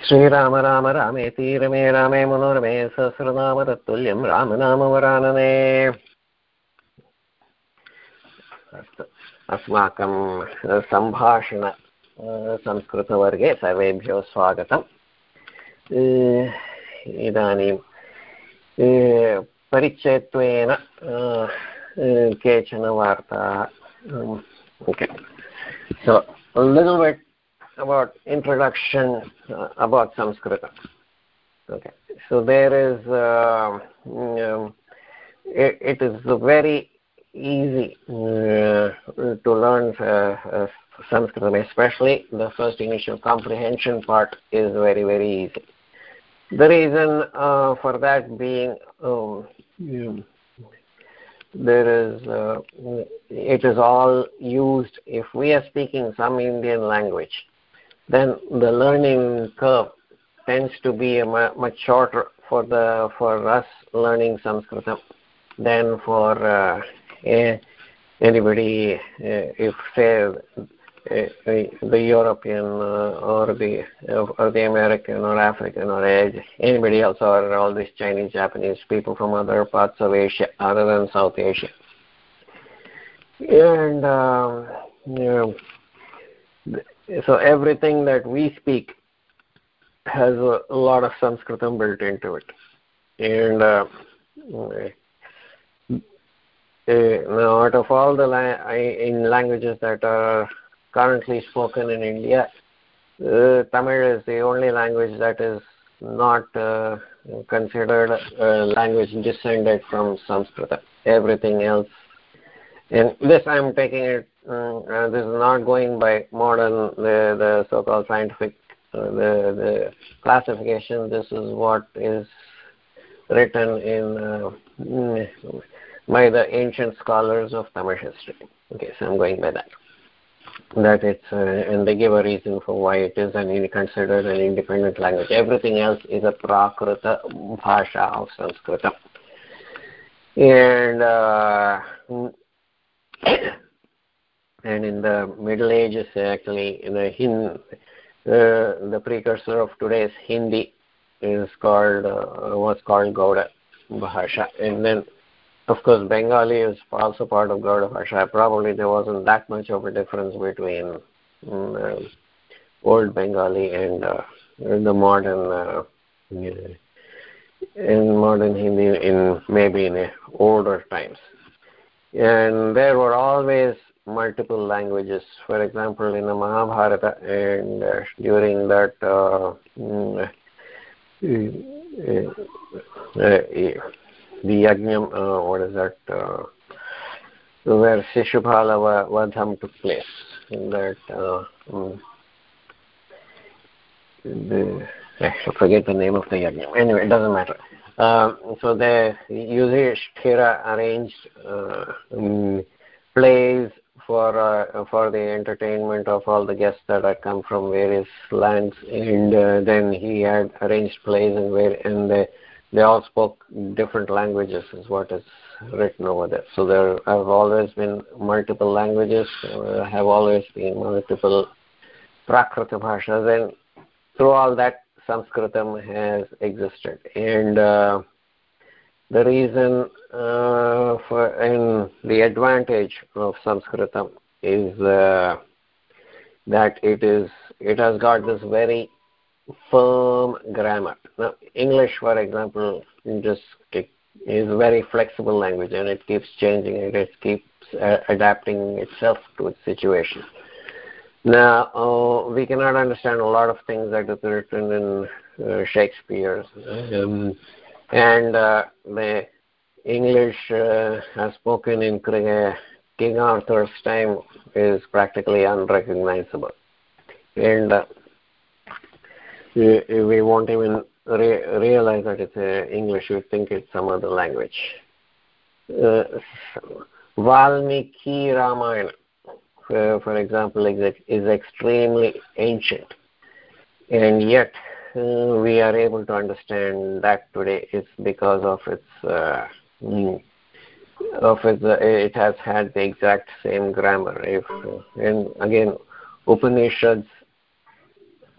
श्रीराम राम रामेति रमे रामे मनोरमे सहस्रनाम तत्तुल्यं रामनामवरानने अस्तु अस्माकं सम्भाषण संस्कृतवर्गे सर्वेभ्यो स्वागतम् इदानीं परिचयत्वेन केचन वार्ताः okay so a little bit about introduction uh, about Sanskrit. Okay, so there is uh, um, it, it is very easy uh, to learn uh, Sanskrit, especially the first initial comprehension part is very very easy. The reason uh, for that being um, there is uh, it is all used if we are speaking some Indian language then the learning curve tends to be much shorter for the for us learning Sanskrit than for uh, anybody uh, if say uh, the European uh, or the or the American or African or anybody else or all these Chinese Japanese people from other parts of Asia other than South Asia. And um, you know, so everything that we speak has a, lot of Sanskritam built into it. And uh, uh, now, out of all the la- in languages that are currently spoken in India, uh, Tamil is the only language that is not uh, considered a language descended from Sanskrit. Everything else, and this I'm taking it uh, this is not going by modern the, the so-called scientific uh, the, the classification. This is what is written in uh, by the ancient scholars of Tamil history. Okay, so I'm going by that. That it's uh, and they give a reason for why it is an considered an independent language. Everything else is a Prakrita Bhasha of Sanskrit. And uh, and in the Middle Ages, actually, the Hin, uh, the precursor of today's Hindi is called uh, was called Gauda Bhasha, and then of course Bengali is also part of Gauda Bhasha. Probably there wasn't that much of a difference between um, old Bengali and uh, the modern uh, in modern Hindi in maybe in older times. And there were always multiple languages. For example, in the Mahabharata and uh, during that uh, uh, the Yajnam, uh, what is that, uh, where Shishupala Vadham took place. In that, uh, um, the, I forget the name of the Yajnam. Anyway, it doesn't matter. Um, so the Yudhishthira arranged um, plays for uh, for the entertainment of all the guests that had come from various lands, and uh, then he had arranged plays and where and they they all spoke different languages, is what is written over there. So there have always been multiple languages, uh, have always been multiple Prakrita bhashas, and through all that, Sanskritam has existed, and uh, the reason uh, for and the advantage of Sanskritam is uh, that it is it has got this very firm grammar. Now, English, for example, just is a very flexible language and it keeps changing and it keeps uh, adapting itself to its situation. Now, uh, we cannot understand a lot of things that is written in uh, Shakespeare's. Um, and uh, the English uh, as spoken in King Arthur's time is practically unrecognizable. And uh, we, we won't even re- realize that it's uh, English, we think it's some other language. Uh, Valmiki Ramayana, uh, for example, is, is extremely ancient, and yet uh, we are able to understand that today is because of its uh, of its uh, it has had the exact same grammar if and again upanishads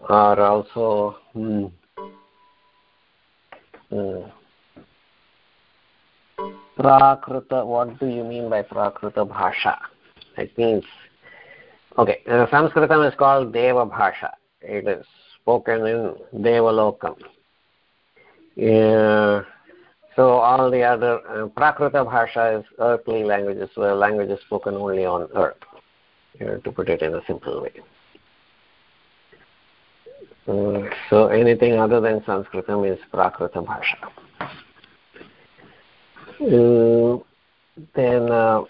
are also hmm, uh, Prakrita, what do you mean by Prakrita Bhasha? It means, okay, uh, Sanskritam is called Deva Bhasha. It is spoken in Devalokam. Uh, so all the other, uh, Prakrita Bhasha is earthly languages, so languages spoken only on earth, to put it in a simple way. Uh, so anything other than Sanskritam is Prakrita Bhasha. Uh, then, uh,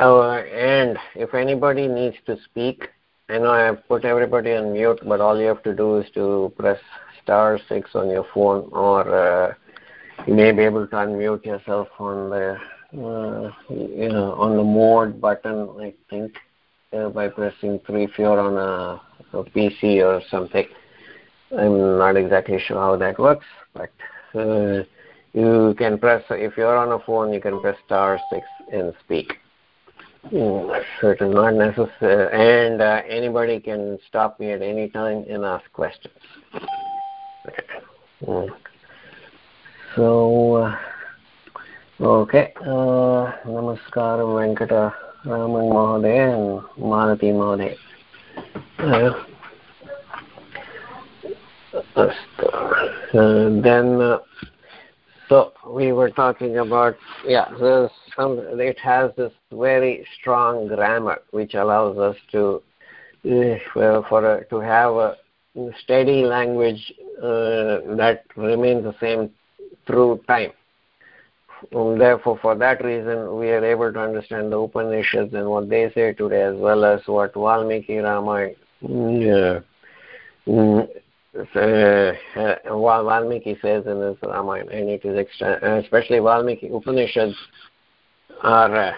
oh, and if anybody needs to speak, I know I have put everybody on mute, but all you have to do is to press star six on your phone, or uh, you may be able to unmute yourself on the uh, you know on the mode button, I think, uh, by pressing three if you're on a, a PC or something. I'm not exactly sure how that works, but uh, you can press if you're on a phone you can press star 6 and speak mm, so not necessary and uh, anybody can stop me at any time and ask questions mm. so uh, okay uh, namaskaram venkata raman mahoday and malati mahoday uh, uh, then uh, so we were talking about yeah some, it has this very strong grammar which allows us to uh, for a, to have a steady language uh, that remains the same through time. And therefore for that reason we are able to understand the upanishads and what they say today as well as what valmiki ramayana uh, Valmiki says in his Ramayana, and it is especially Valmiki Upanishads are uh,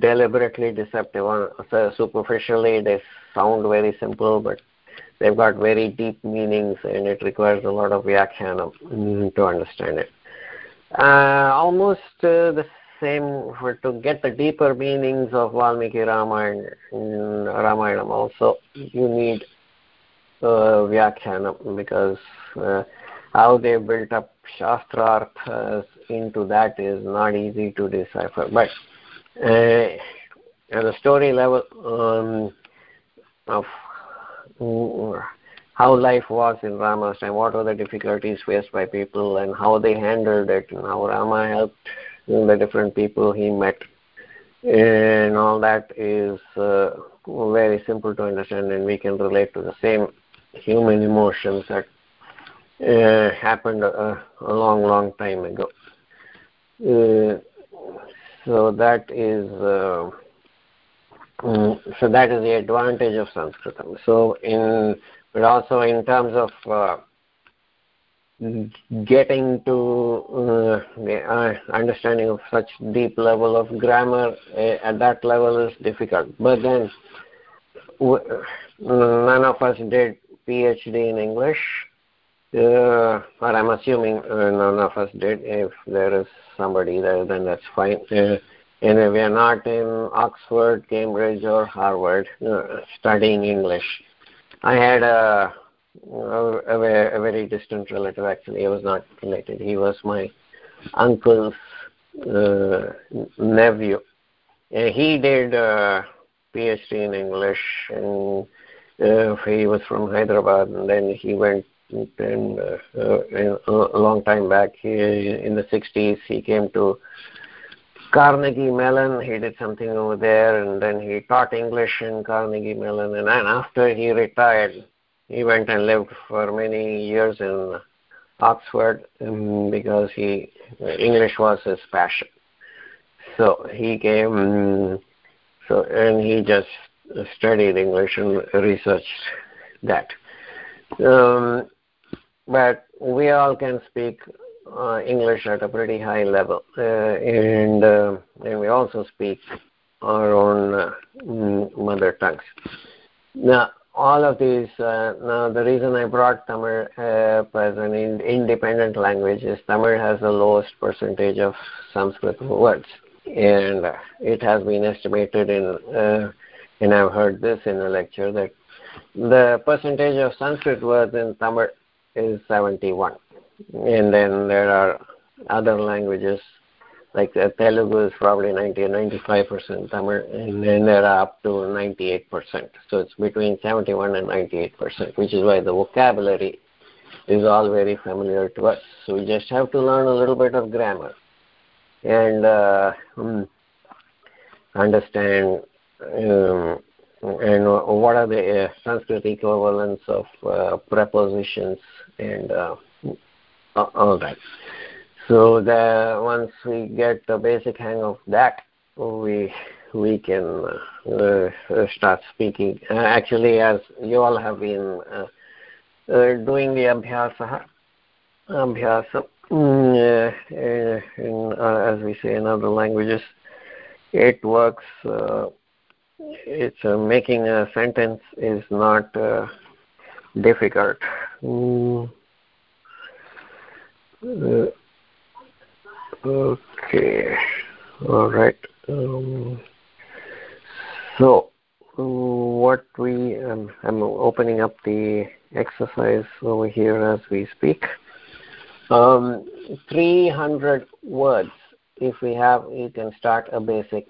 deliberately deceptive. So superficially, they sound very simple, but they've got very deep meanings, and it requires a lot of vyakhyanam mm, to understand it. Uh, almost uh, the same for to get the deeper meanings of Valmiki Ramayana, Ramayana also you need uh, Vyakhyanam because uh, how they built up Shastrarthas into that is not easy to decipher. But uh, at the story level um, of how life was in Rama's time, what were the difficulties faced by people, and how they handled it, and how Rama helped the different people he met, and all that is uh, very simple to understand, and we can relate to the same human emotions that uh, happened a, a, long, long time ago. Uh, so that is uh, mm, so that is the advantage of Sanskritam. So in but also in terms of uh, getting to uh, the uh, understanding of such deep level of grammar at that level is difficult. But then none of us did PhD in English, uh, but I'm assuming uh, none of us did. If there is somebody there, then that's fine. Uh, and we are not in Oxford, Cambridge, or Harvard uh, studying English. I had a, a, a, very distant relative, actually. He was not related. He was my uncle's uh, nephew. And he did a PhD in English and uh, he was from Hyderabad, and then he went and uh, uh, a long time back he, in the 60s he came to Carnegie Mellon. He did something over there, and then he taught English in Carnegie Mellon. And then after he retired, he went and lived for many years in Oxford um, because he English was his passion. So he came. So and he just studied English and researched that. Um, but we all can speak uh, English at a pretty high level, uh, and uh, and we also speak our own uh, mm, mother tongues. Now, all of these. Uh, now, the reason I brought Tamil up as an in- independent language is Tamil has the lowest percentage of Sanskrit words, and it has been estimated in uh, and I've heard this in a lecture that the percentage of Sanskrit words in Tamil is 71. And then there are other languages like uh, Telugu is probably 90 or 95% Tamil, and then there are up to 98%. So it's between 71 and 98%, which is why the vocabulary is all very familiar to us. So we just have to learn a little bit of grammar and uh, hmm, understand and what are the uh, Sanskrit equivalents of uh, prepositions and uh, all that. So the once we get the basic hang of that, we we can uh, start speaking. Uh, actually, as you all have been uh, uh doing the abhyasa, abhyasa, mm, uh, in, uh, as we say in other languages, it works. It's making a sentence is not difficult. Mm. Okay. All right. Um, so what we um, I'm opening up the exercise over here as we speak. Um, 300 words. If we have, you can start a basic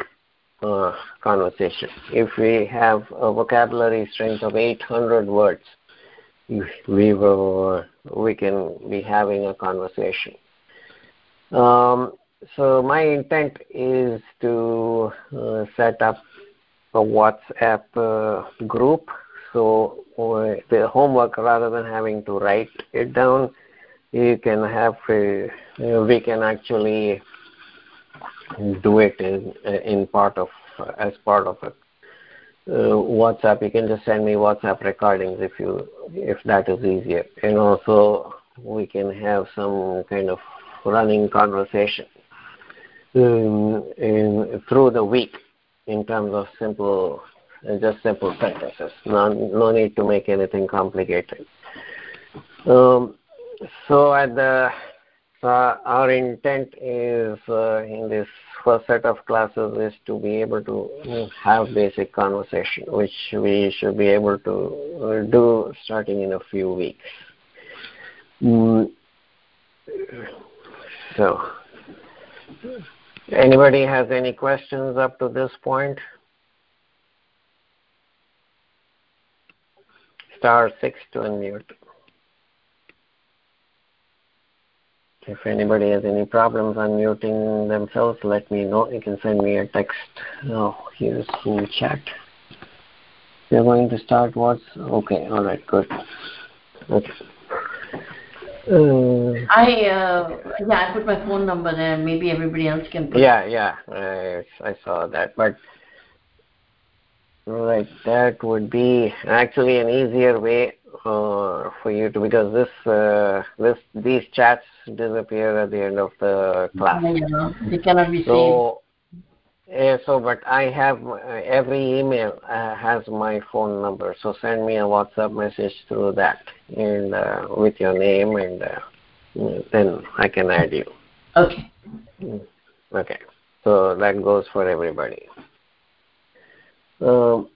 uh, conversation. If we have a vocabulary strength of 800 words, we will we can be having a conversation. Um, so my intent is to uh, set up a WhatsApp uh, group. So the homework, rather than having to write it down, you can have uh, we can actually do it in, in part of as part of it. Uh, WhatsApp, you can just send me WhatsApp recordings if you if that is easier, and also we can have some kind of running conversation um, in, through the week in terms of simple, uh, just simple sentences. No, no need to make anything complicated. Um, so at the uh, our intent is uh, in this first set of classes is to be able to have basic conversation, which we should be able to uh, do starting in a few weeks. Mm so, anybody has any questions up to this point? Star 6 to unmute. If anybody has any problems unmuting themselves, let me know. You can send me a text. Oh, here's the chat. You're going to start what's okay. All right, good. Okay. Uh, I uh, yeah, I put my phone number there. Maybe everybody else can. Put yeah, yeah, I, I saw that, but right, that would be actually an easier way uh, for you to because this uh, this these chats disappear at the end of the class. Yeah, they cannot be so, yeah, so, but I have uh, every email uh, has my phone number. So send me a WhatsApp message through that, and uh, with your name, and uh, then I can add you. Okay. Mm, okay. So that goes for everybody. Um,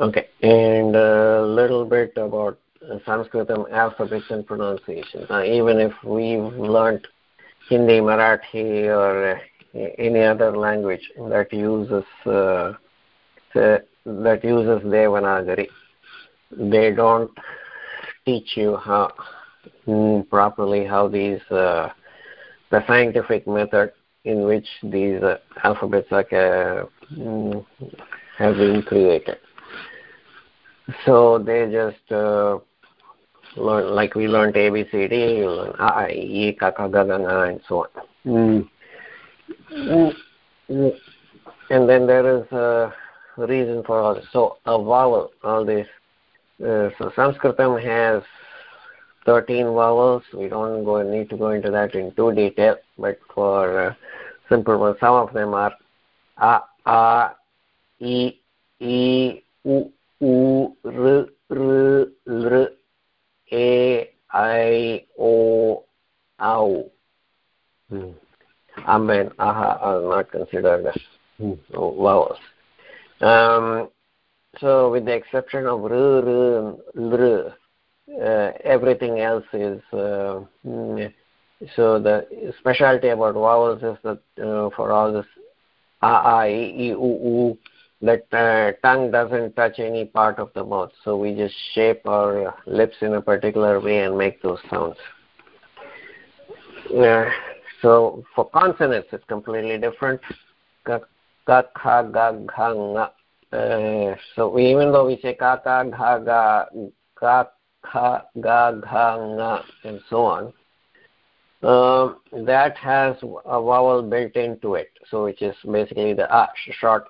okay, and a little bit about Sanskritam alphabet and pronunciation. even if we've learned Hindi, Marathi, or uh, any other language that uses uh, that uses Devanagari. They don't teach you how mm, properly how these uh, the scientific method in which these uh, alphabets are uh, mm, have been created. So they just uh, learn like we learned ABCD, learn I, E, Ka, Ka, Ga, Ga, Ga, and so on. Mm. Mm. And then there is a reason for all this. So a vowel, all this. Uh, so Sanskritam has 13 vowels. We don't go need to go into that in too detail, but for uh, simple ones, some of them are a, a, e, e, u, u, r, r, r, a, I, O, Ow. Hmm. Amen, aha are not considered hmm. vowels. Um, so with the exception of r, r, lr, uh, everything else is uh, mm, so the specialty about vowels is that uh, for all this a, a, e, e, u, u, that uh, tongue doesn't touch any part of the mouth. So we just shape our lips in a particular way and make those sounds. So for consonants, it's completely different. Ka, ka, kha, ga, gha, nga. Uh, so even though we say ka, ka, gha, ga, ka, kha, ga, gha, nga, and so on, uh, that has a vowel built into it. So which is basically the a, short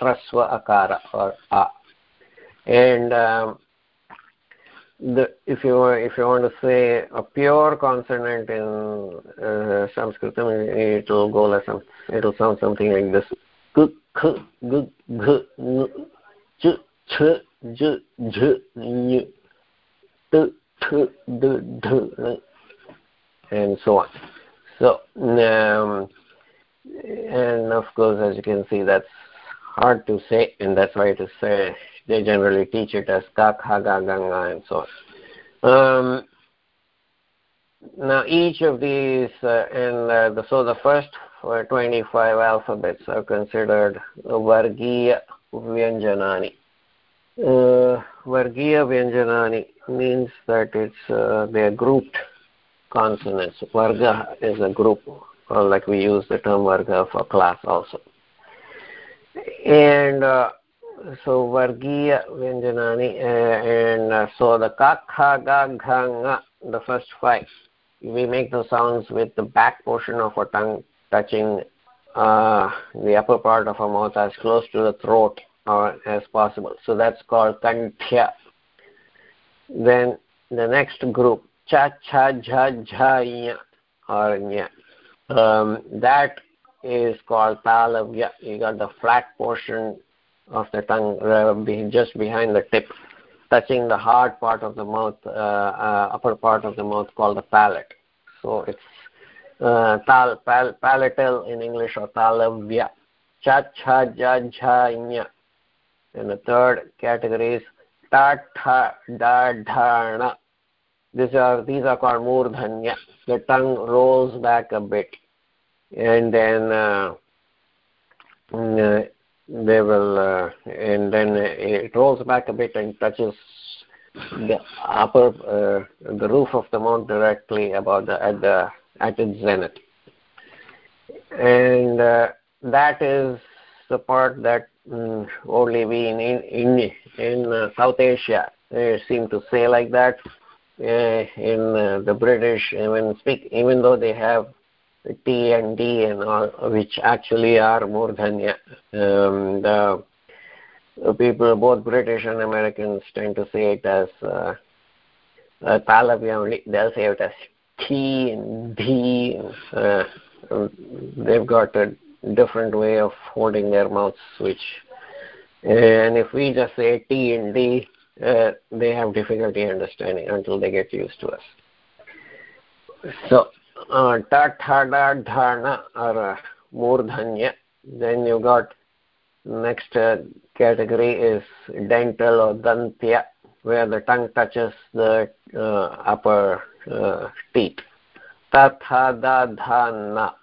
hraswa akara or a. And um, the, if you if you want to say a pure consonant in uh, Sanskrit, it will go like some, it will sound something like this: k, k, g, g, n, ch, ch, j, j, ny, t, t, d, d, and so on. So, um, and of course, as you can see, that's hard to say, and that's why it is uh, they generally teach it as ka, kha, ga, ganga, and so on. Um, now, each of these, uh, and uh, the, so the first 25 alphabets are considered Vargiya Vyanjanani. Uh, Vargiya Vyanjanani means that it's uh, they're grouped consonants. Varga is a group, or like we use the term Varga for class also and uh, so vargiya vyanjanani uh, and uh, so the ka kha ga gha nga the first five. We make the sounds with the back portion of our tongue touching uh, the upper part of our mouth as close to the throat uh, as possible. So that's called kanthya then the next group cha cha jha jha or nya um, that is called talavya. You got the flat portion of the tongue uh, just behind the tip, touching the hard part of the mouth, uh, uh, upper part of the mouth called the palate. So it's uh, tal, pal, palatal in English or talavya. Cha, cha, ja, ja, nya. And the third category is ta, tha, da, na. These are, these are called murdhanya. The tongue rolls back a bit and then uh, mm, uh, they will uh, and then it rolls back a bit and touches the upper uh, the roof of the mount directly about the at the at its zenith. And uh, that is the part that mm, only we in in in uh, south asia seem to say like that. In the british even speak even though they have T and D and all, which actually are more than um, the people, both British and Americans, tend to say it as uh, uh. They'll say it as T and D. Uh, they've got a different way of holding their mouths, which, and if we just say T and D, uh, they have difficulty understanding until they get used to us. So uh, murdhanya then you got next uh, category is dental or dantya where the tongue touches the uh, upper uh, teeth. Tathada dhana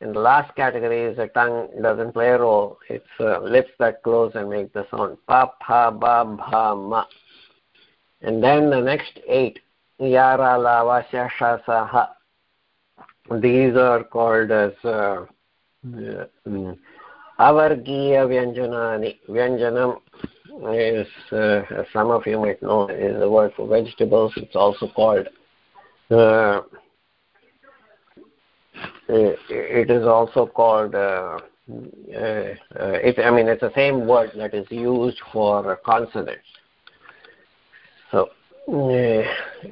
and the last category is the tongue doesn't play a role. It's uh, lips that close and make the sound. Pa pa ba bha ma and then the next eight yara lava shashasaha these are called as uh, mm, avargiya vyanjanani. Vyanjanam is uh, as some of you might know is the word for vegetables. It's also called uh, it is also called uh, uh, it, I mean, it's the same word that is used for consonants. So,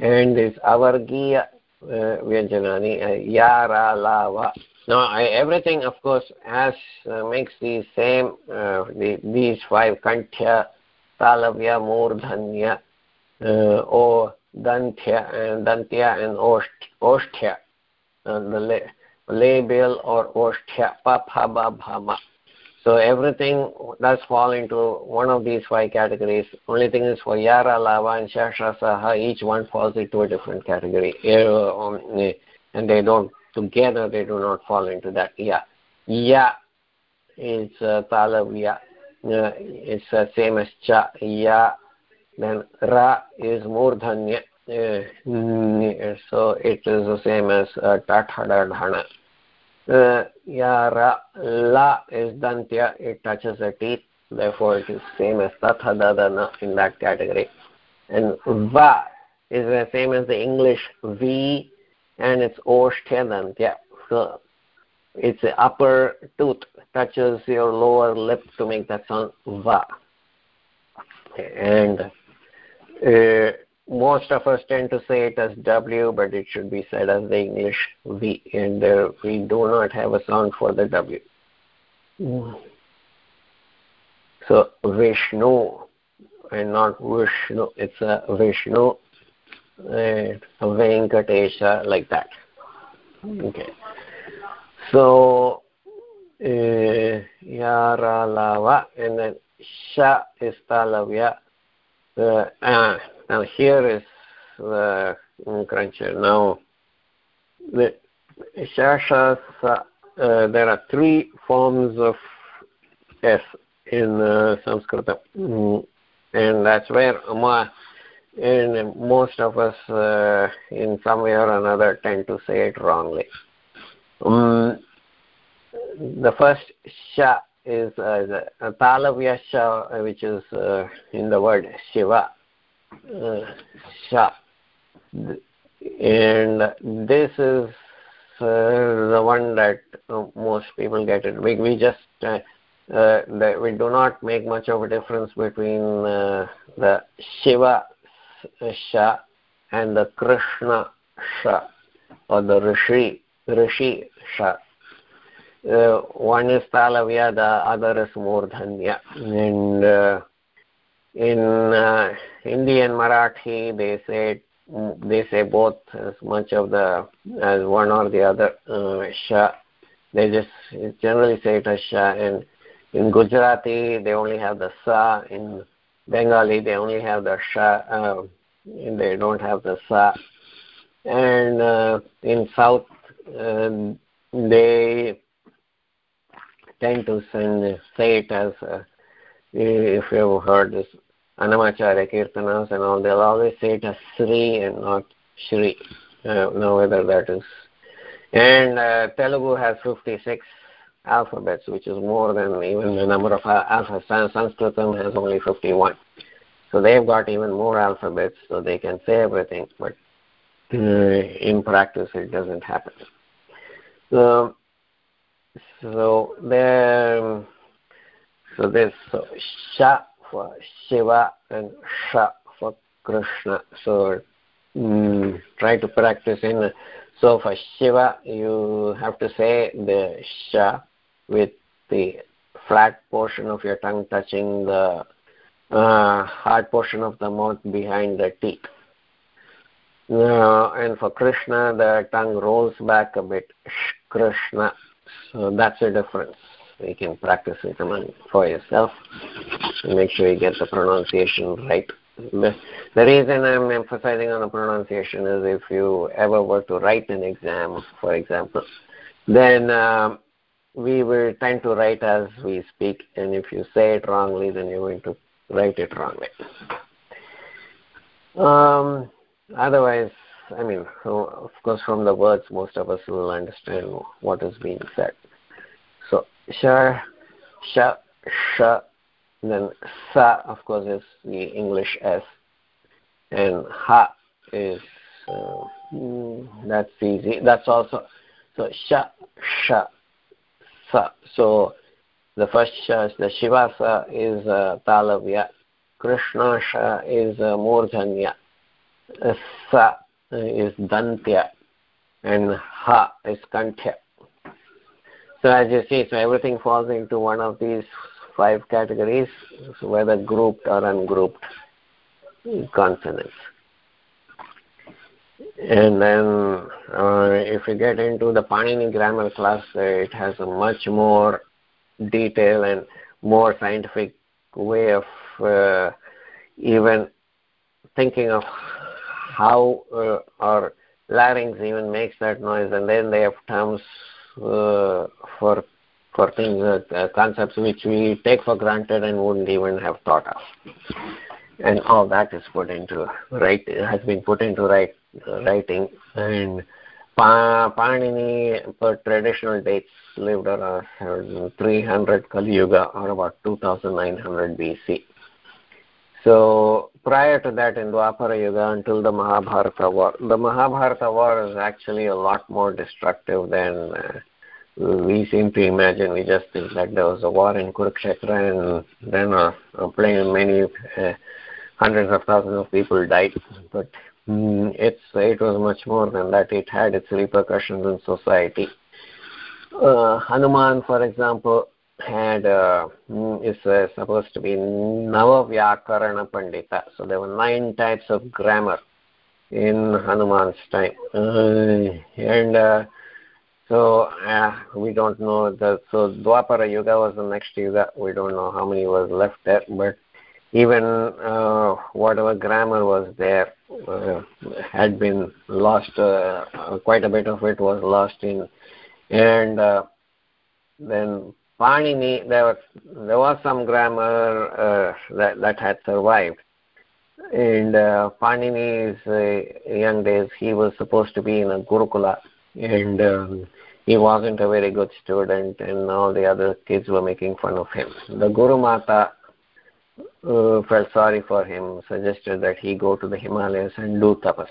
and this avargiya uh, vyanjanani uh, yara lava now everything of course has uh, makes these same uh, the, these five kanthya talavya murdhanya uh, o dantya and dantya and oshtya uh, the la- labial or oshtya pa so everything does fall into one of these five categories. Only thing is for Yara, Lava, and Shasha, Saha, each one falls into a different category. Um, and they don't, together they do not fall into that. Ya. Ya is uh, Talavya. Uh, it's the uh, same as Cha. Ya. Then Ra is Murdhanya. Uh, so it is the same as uh, Tathadadhana uh, ra, la is dantya, it touches the teeth, therefore it is same as tathadadana in that category. And va is the same as the English v and it's oshtya dantya. So it's the upper tooth touches your lower lip to make that sound va. And uh, most of us tend to say it as W, but it should be said as the English V, and uh, we do not have a sound for the W. So Vishnu and not Vishnu, it's a Vishnu, uh, Venkatesha, like that. Okay. So uh, Yara Lava, and then Sha is Talavya. Uh, uh, now here is the cruncher. Now the shashas, uh, there are three forms of S in uh, Sanskrit, mm, and that's where Ama and most of us uh, in some way or another tend to say it wrongly. Um, the first sha is uh, talavya sha, which is uh, in the word Shiva sha and this is uh, the one that uh, most people get it. We, we just uh, uh we do not make much of a difference between uh, the shiva sha and the krishna sha or the rishi rishi sha. Uh, one is talavya the other is murdhanya. And in uh, Hindi and Marathi, they say they say both as much of the as one or the other uh, sha. They just generally say it as sha. And in Gujarati, they only have the sa. In Bengali, they only have the sha. Uh, and they don't have the sa. And uh, in South, uh, they tend to send, say it as uh, if you've heard this Annamacharya Kirtanas and all, they'll always say it as Sri and not Shri. Uh, know whether that is. And uh, Telugu has 56 alphabets, which is more than even the number of alphabets. Sanskritam has only 51. So they've got even more alphabets, so they can say everything, but uh, in practice it doesn't happen. So, so there, so this so sha for Shiva and Sha for Krishna. So mm, try to practice in. So for Shiva, you have to say the Sha with the flat portion of your tongue touching the uh, hard portion of the mouth behind the teeth. Uh, and for Krishna, the tongue rolls back a bit. Krishna. So that's the difference you can practice it for yourself make sure you get the pronunciation right. The, the reason i'm emphasizing on the pronunciation is if you ever were to write an exam for example then um, we will tend to write as we speak and if you say it wrongly then you're going to write it wrongly. Um, otherwise i mean of course from the words most of us will understand what is being said sha, sha. Then sa, of course, is the English S, and ha is uh, mm, that's easy. That's also so sha, sha, sa. So the first sha is the Shivasa is uh, Talavya, Krishna sha is uh, Murdhanya, sa is Dantya, and ha is Kantya. So as you see, so everything falls into one of these five categories, so whether grouped or ungrouped consonants. And then uh, if you get into the Panini grammar class, uh, it has a much more detail and more scientific way of uh, even thinking of how uh, our larynx even makes that noise, and then they have terms for for things, uh, concepts which we take for granted and wouldn't even have thought of. And all that is put into right has been put into right uh, writing and pa- Panini per traditional dates lived around 300 Kali Yuga or about 2900 BC. So prior to that in Dwapara Yuga until the Mahabharata war, the Mahabharata war is actually a lot more destructive than uh, we seem to imagine. We just think that there was a war in Kurukshetra and then uh, many uh, hundreds of thousands of people died. But mm, it's it was much more than that. It had its repercussions in society. Uh, Hanuman, for example, had uh, mm, is uh, supposed to be Navavyakarana Pandita. So there were nine types of grammar in Hanuman's time, uh, and uh, so uh, we don't know that. So Dwapara Yuga was the next Yuga. We don't know how many was left there, but even uh, whatever grammar was there had been lost. Quite a bit of it was lost in, and then Panini, there was there was some grammar uh, that that had survived. And uh, Panini's uh, young days, he was supposed to be in a Gurukula, and um, he wasn't a very good student, and all the other kids were making fun of him. The Guru Mata uh, felt sorry for him, suggested that he go to the Himalayas and do tapas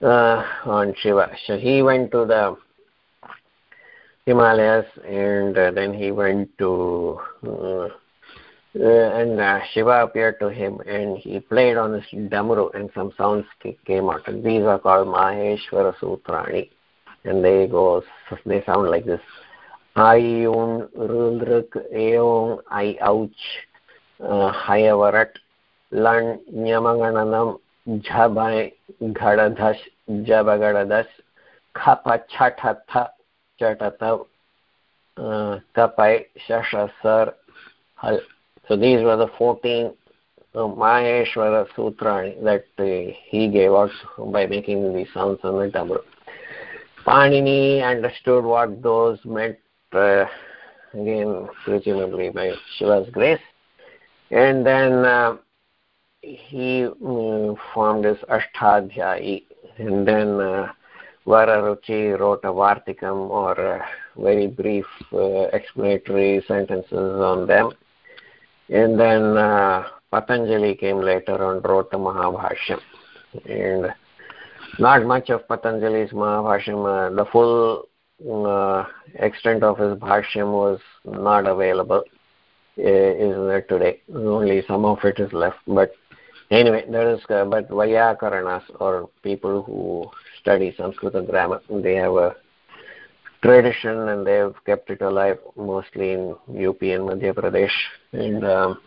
uh, on Shiva. So he went to the Himalayas, and uh, then he went to, uh, uh, and uh, Shiva appeared to him, and he played on his damru, and some sounds came out. And these are called Maheshwara Sutrani, and they go, they sound like this: Ayun Rulruk Eong I Ouch Hayavarat Lan Nyamangananam Jhabai Ghadadhash Jabagadadas Khapa Chathatha Chatatav, uh, Kapai, Shashasar, Hal. So these were the 14 uh, Maheshwara Sutra that he gave us by making these sounds on the. Panini understood what those meant, again, presumably by Shiva's grace. And then he uh, formed his Ashtadhyayi. And then Vararuchi wrote a Vartikam or a very brief uh, explanatory sentences on them. And then uh, Patanjali came later and wrote the Mahabhashyam. And not much of Patanjali's Mahabhashyam, uh, the full uh, extent of his Bhashyam was not available, uh, is there today. Only some of it is left. But anyway, there is, uh, but Vyakaranas or people who study Sanskrit and grammar. They have a tradition and they have kept it alive mostly in UP and Madhya Pradesh. And um,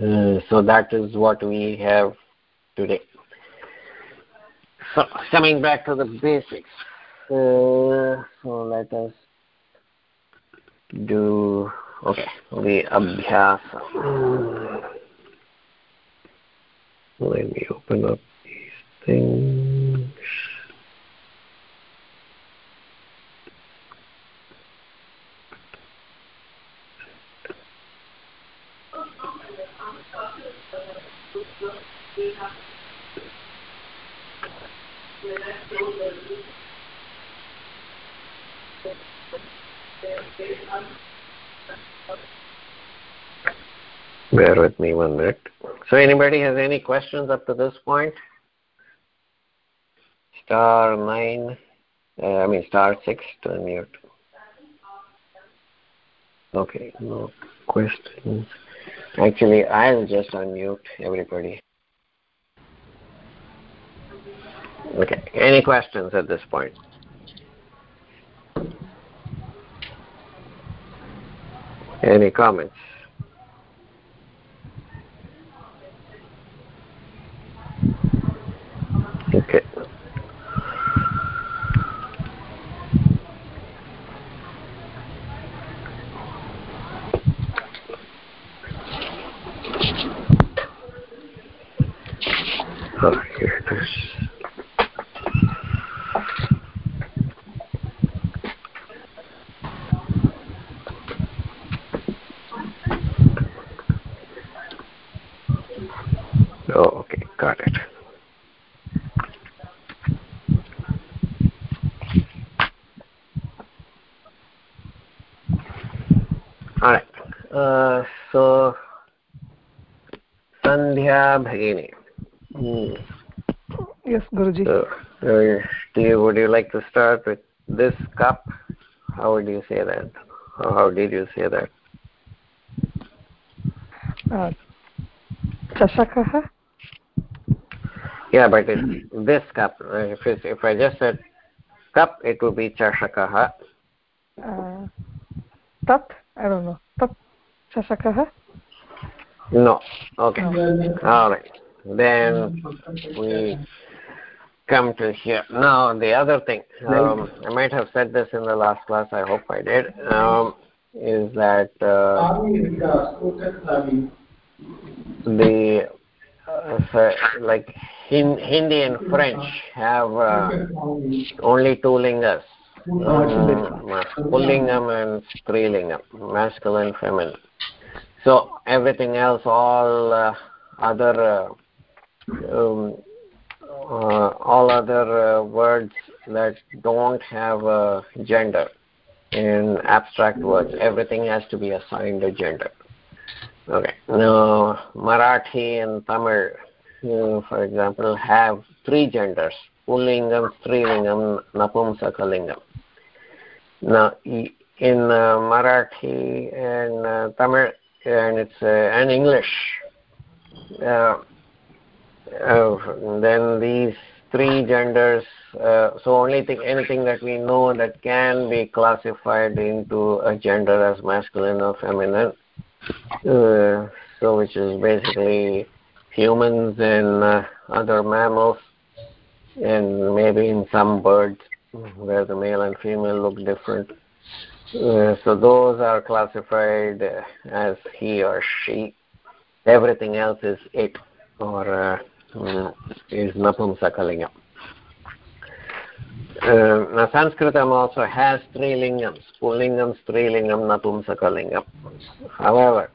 uh, so that is what we have today. So coming back to the basics. Uh, so let us do okay the abhyasa. Let me open up these things. Bear with me one minute. So anybody has any questions up to this point? Star 9, uh, I mean star 6 to unmute. Okay, no questions. Actually, I'll just unmute everybody. Okay, any questions at this point? Any comments? Okay. Oh, okay, got it. All right. Uh, so, Sandhya Bhagini. Hmm. Yes, Guruji. So, uh, Steve, would you like to start with this cup? How would you say that? Or how did you say that? Uh? Yeah, but it, this cup, uh, if, if I just said cup, it would be chashakaha. Uh, tat? I don't know. Tat Chashakah? No. Okay. All right. Then we come to here. Now, the other thing, um, I might have said this in the last class, I hope I did, um, is that uh, the uh, like Hin- Hindi and French have uh, only two lingas, um, Pullingam and Strilingam, masculine, and feminine. So everything else, all uh, other, uh, um, all other uh, words that don't have a gender in abstract words, everything has to be assigned a gender. Okay. Now, Marathi and Tamil, uh, for example, have three genders: Pullingam, Strilingam, Napumsakalingam. Now, in uh, Marathi and uh, Tamil, and it's uh, and English, uh, then these three genders. Uh, so only thing, anything that we know that can be classified into a gender as masculine or feminine uh, so which is basically humans and uh, other mammals and maybe in some birds where the male and female look different uh, so those are classified as he or she everything else is it or is napumsakalingam uh, now sanskritam also has three lingams pullingam strilingam napumsakalingam however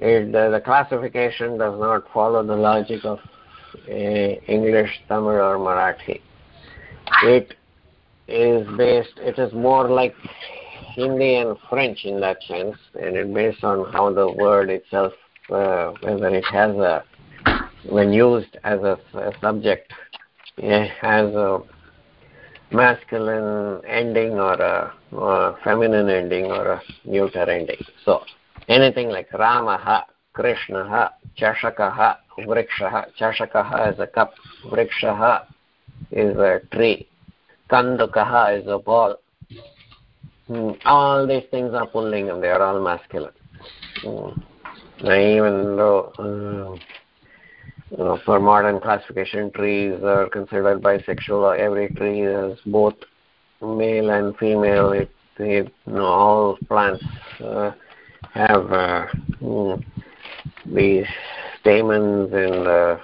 it, the, the, classification does not follow the logic of uh, english tamil or marathi. It is based it is more like hindi and french in that sense and it's based on how the word itself uh, whether it has a when used as a, a subject has a masculine ending or a, or a, feminine ending or a neuter ending. So anything like Ramaha, Krishnaha, Chashakaha, Vrikshaha. Chashakaha is a cup, Vrikshaha is a tree, Kandukaha is a ball. Hmm. All these things are pulling and they are all masculine. Hmm. Even though uh, you know, for modern classification, trees are considered bisexual. Every tree is both male and female. It, it you know, all plants uh, have uh, mm, these stamens and uh,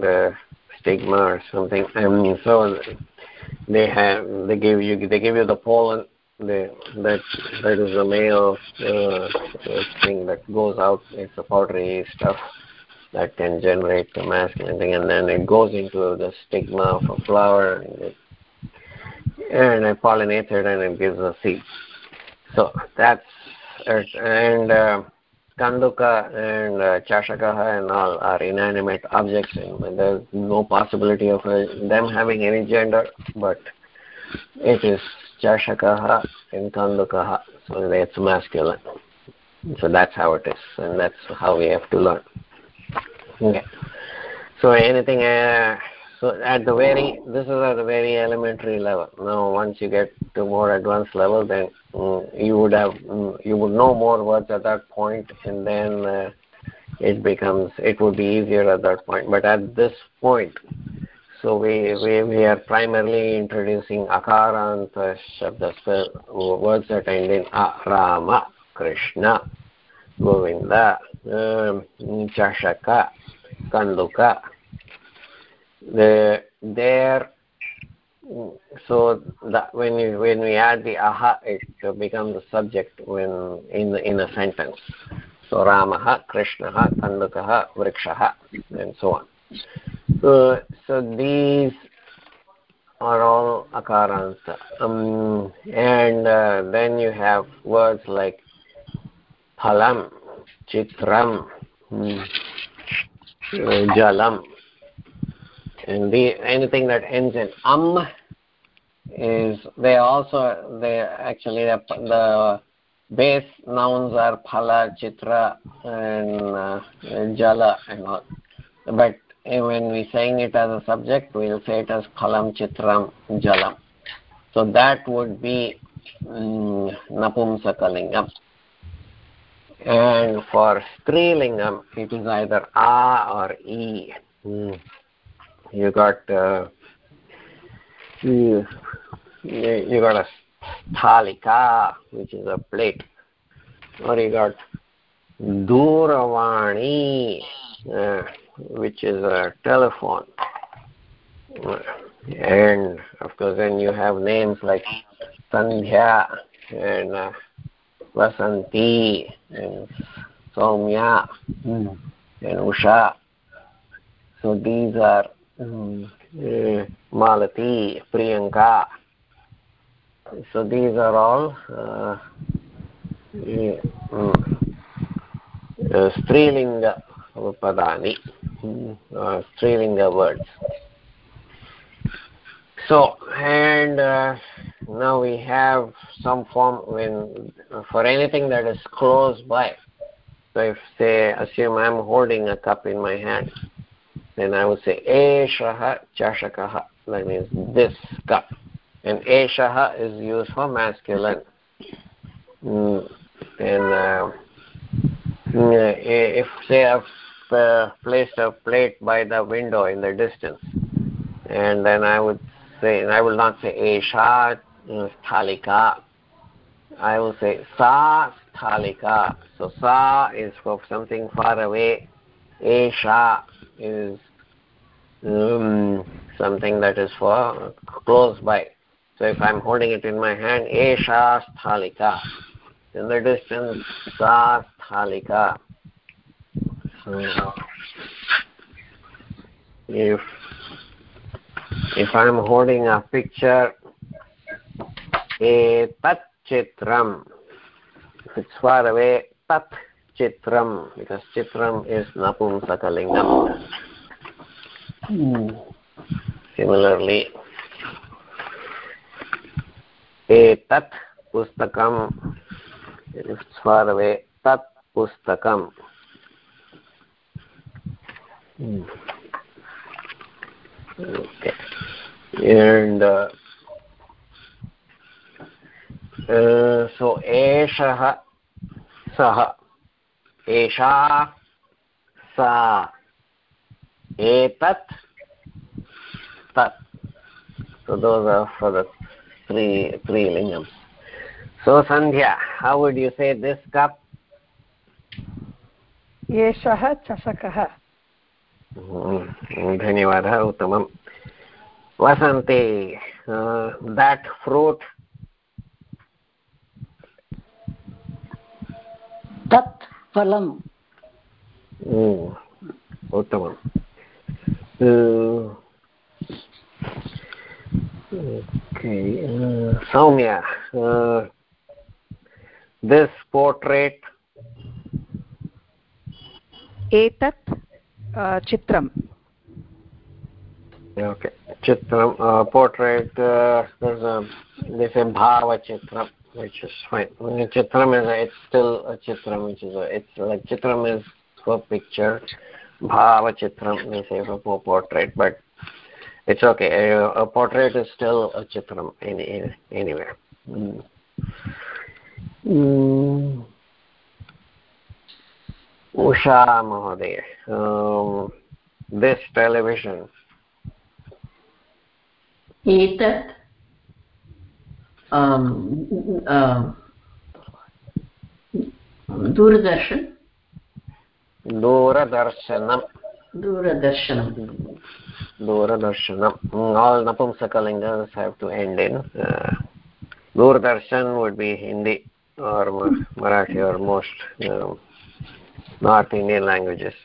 the stigma or something. And so they have they give you they give you the pollen. The, that that is the male uh, thing that goes out. It's a powdery stuff that can generate the masculine thing, and then it goes into the stigma of a flower, and it, and it pollinates it, and it gives a seed. So that's it. And uh, Kanduka and uh, Chashakaha and all are inanimate objects, and there's no possibility of uh, them having any gender, but it is Chashakaha and Kandukaha, so it's masculine. So that's how it is, and that's how we have to learn. Okay. So anything, uh, so at the very, this is at the very elementary level. Now, once you get to more advanced level, then um, you would have, um, you would know more words at that point, and then uh, it becomes, it would be easier at that point. But at this point, so we, we, we are primarily introducing akaranta shabdas, words that end in a, Rama, Krishna, Govinda, Chashaka, Kanduka. the there so that when you when we add the aha it becomes the subject when in in a sentence. So ramah krishnah kandukah vrikshah and so on. So so these are all akaranta. Um, and uh, then you have words like phalam chitram hmm, jalam. And the anything that ends in um is they also they actually the, the base nouns are phala chitra and, uh, and jala and all. But when we saying it as a subject we'll say it as phalam chitram jalam. So that would be um, napumsakalingam and for strilingam it is either a or e. Mm you got uh, you, you got a thalika which is a plate. Or you got duravani uh, which is a telephone. And of course then you have names like sandhya and uh, vasanti and soumya mm. and usha so these are Malati, Priyanka. So these are all uh, uh, Strilinga Padani, uh, Strilinga words. So, and uh, now we have some form when, for anything that is close by. So if, say, assume I'm holding a cup in my hand, then I would say Eshaha Chashakaha. That means this cup. And Eshaha is used for masculine. Mm. And uh, mm, if say I've uh, placed a plate by the window in the distance, and then I would say, and I will not say Esha Thalika. I will say Sa Thalika. So Sa is for something far away. Esha is um, something that is for close by. So if I'm holding it in my hand, Esha Sthalika. In the distance, Sa Sthalika. So if if I'm holding a picture, Etat Chitram. If it's far away, Tat chitram because chitram is napumsakalingam hmm. similarly etat pustakam if it's far away tat pustakam hmm. okay and uh, uh, so eshah sah एषा सा एतत् tat so those are for the three three lingams so sandhya how would you say this cup एषः चषकः धन्यवादः vasante uh, that fruit tat phalam oh uttamam uh, okay uh, uh, this portrait. etat uh, chitram okay चित्रं portrait this भावचित्रम् which is fine. Chitram is a, it's still a chitram, which is a, it's like chitram is for picture, bhava chitram they say for portrait, but it's okay. A, a portrait is still a chitram any, any, anywhere. Mm. Mm. Usha Mahadev, um, this television. एतत् अं, अं, दूरदर्शन? दूरदर्शनं। दूरदर्शनं. दूरदर्शनं. All नपुंसकलिङ्ग् have to end in Doordarshan would be Hindi or Marathi or most north Indian languages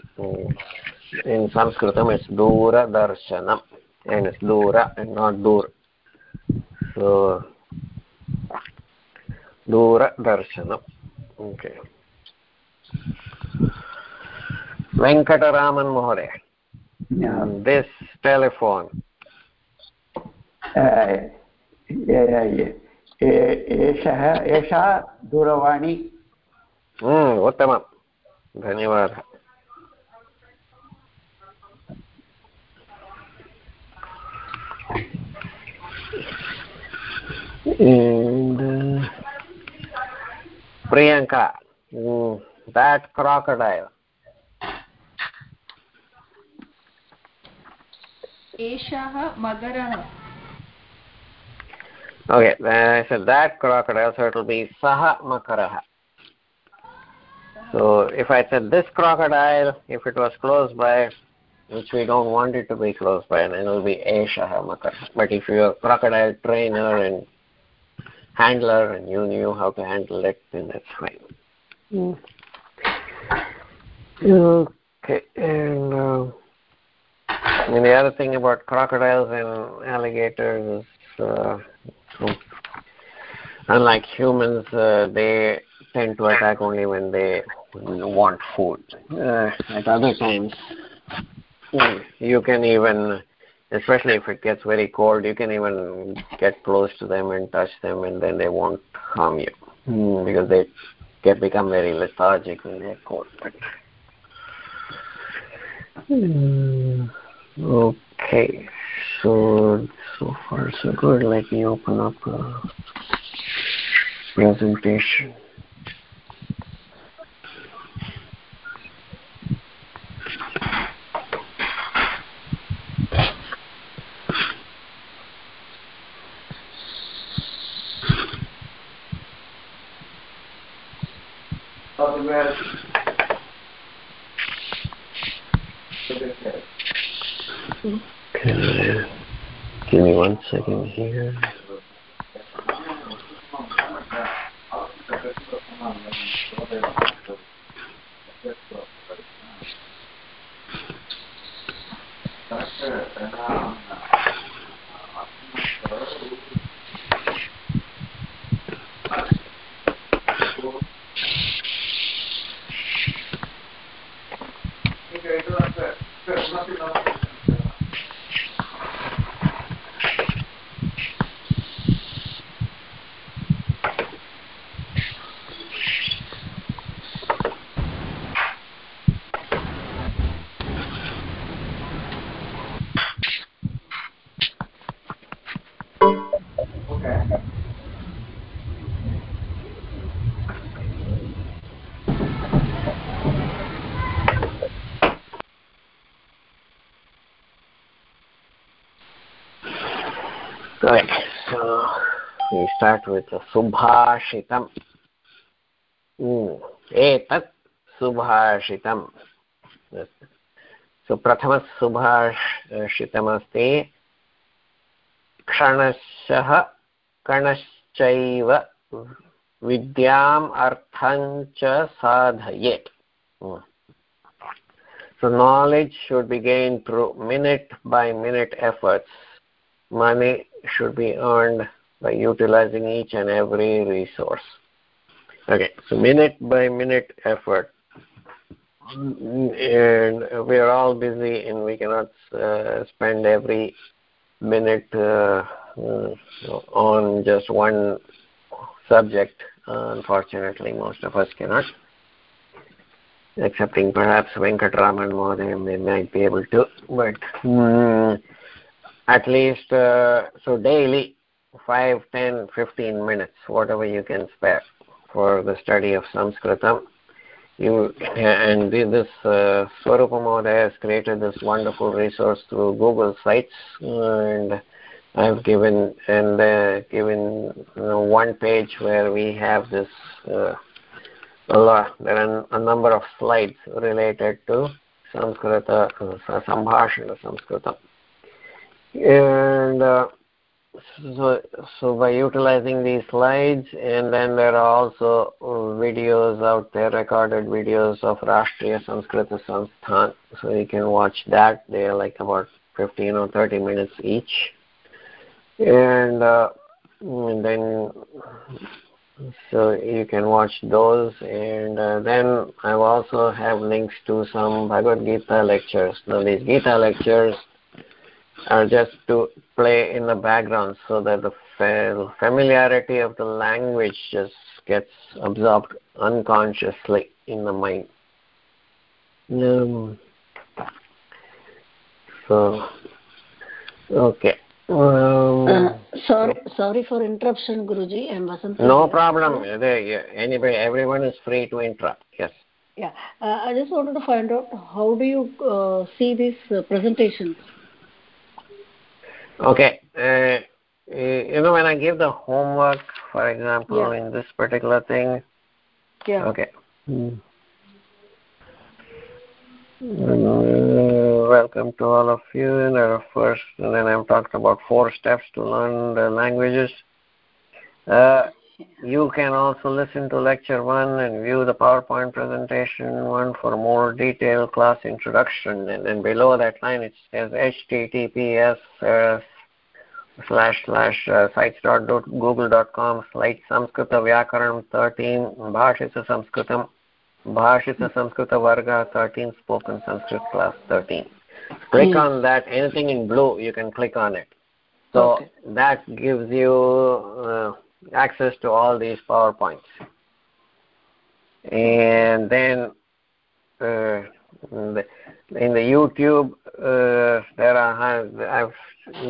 in संस्कृतम् is दूरदर्शनम् and it's Dura and not Dur. So Dooradarshanam. Okay. Venkataraman Mohoday. This telephone. एषः एषा दूरवाणी उत्तमं धन्यवादः and uh, Priyanka, mm, that crocodile. एषः मकरः Okay, I said that crocodile, so it will be Saha Makaraha. So if I said this crocodile, if it was close by, which we don't want it to be close by, then it will be Eshaha Makaraha. But if you're a crocodile trainer and handler and you knew how to handle it, then that's fine. Mm. Okay, and, uh, and the other thing about crocodiles and alligators is uh, unlike humans, uh, they tend to attack only when they want food. Uh, at other times, you can even, especially if it gets very cold, you can even get close to them and touch them, and then they won't harm you mm. because they get become very lethargic when they're cold. But, mm. Okay, so so far so good. Let me open up a presentation. Okay. Give me one second here. Start with सुभाषितम्। एतत् सुभाषितम्। प्रथमसुभाषितमस्ति क्षणशः कणश्चैव विद्याम् अर्थञ्च साधयेत् so knowledge should be gained through minute by minute efforts money should be earned by utilizing each and every resource. Okay, so minute by minute effort. And we are all busy and we cannot uh, spend every minute uh, uh, on just one subject. unfortunately, most of us cannot. Excepting perhaps Venkatraman Mohdaya, they might be able to. But mm, at least uh, so daily 5 10 15 minutes whatever you can spare for the study of sanskritam you and this uh, has created this wonderful resource through google sites and i've given and uh, given you know, one page where we have this uh, a lot there are a number of slides related to Samskrita, uh, Sambhashana Samskritam. And uh, so, so by utilizing these slides, and then there are also videos out there, recorded videos of Rashtriya Sanskrit Sansthan. So you can watch that. They're like about 15 or 30 minutes each. And, uh, and then so you can watch those and uh, then I also have links to some Bhagavad Gita lectures. Now these Gita lectures are just to play in the background so that the familiarity of the language just gets absorbed unconsciously in the mind. Um, so, okay. Um, uh, sorry, sorry for interruption, Guruji. I'm Vasanthi. No problem. Anybody, everyone is free to interrupt. Yes. Yeah, uh, I just wanted to find out how do you uh, see these uh, presentations? Okay. Uh, you know, when I give the homework, for example, yeah. in this particular thing. Yeah. Okay. Hmm. Uh, welcome to all of you. And uh, first, and then I'm talking about four steps to learn the languages. Uh, you can also listen to lecture one and view the PowerPoint presentation one for more detailed class introduction. And then below that line it says https uh, slash slash uh, sites.google.com samskrita vyakaranam 13 bhashita samskritam Bhashita Samskrita Varga 13 Spoken Sanskrit Class 13. Click on that. Anything in blue, you can click on it. So okay. that gives you uh, access to all these PowerPoints. And then uh, in, the, in the YouTube, uh, there are I've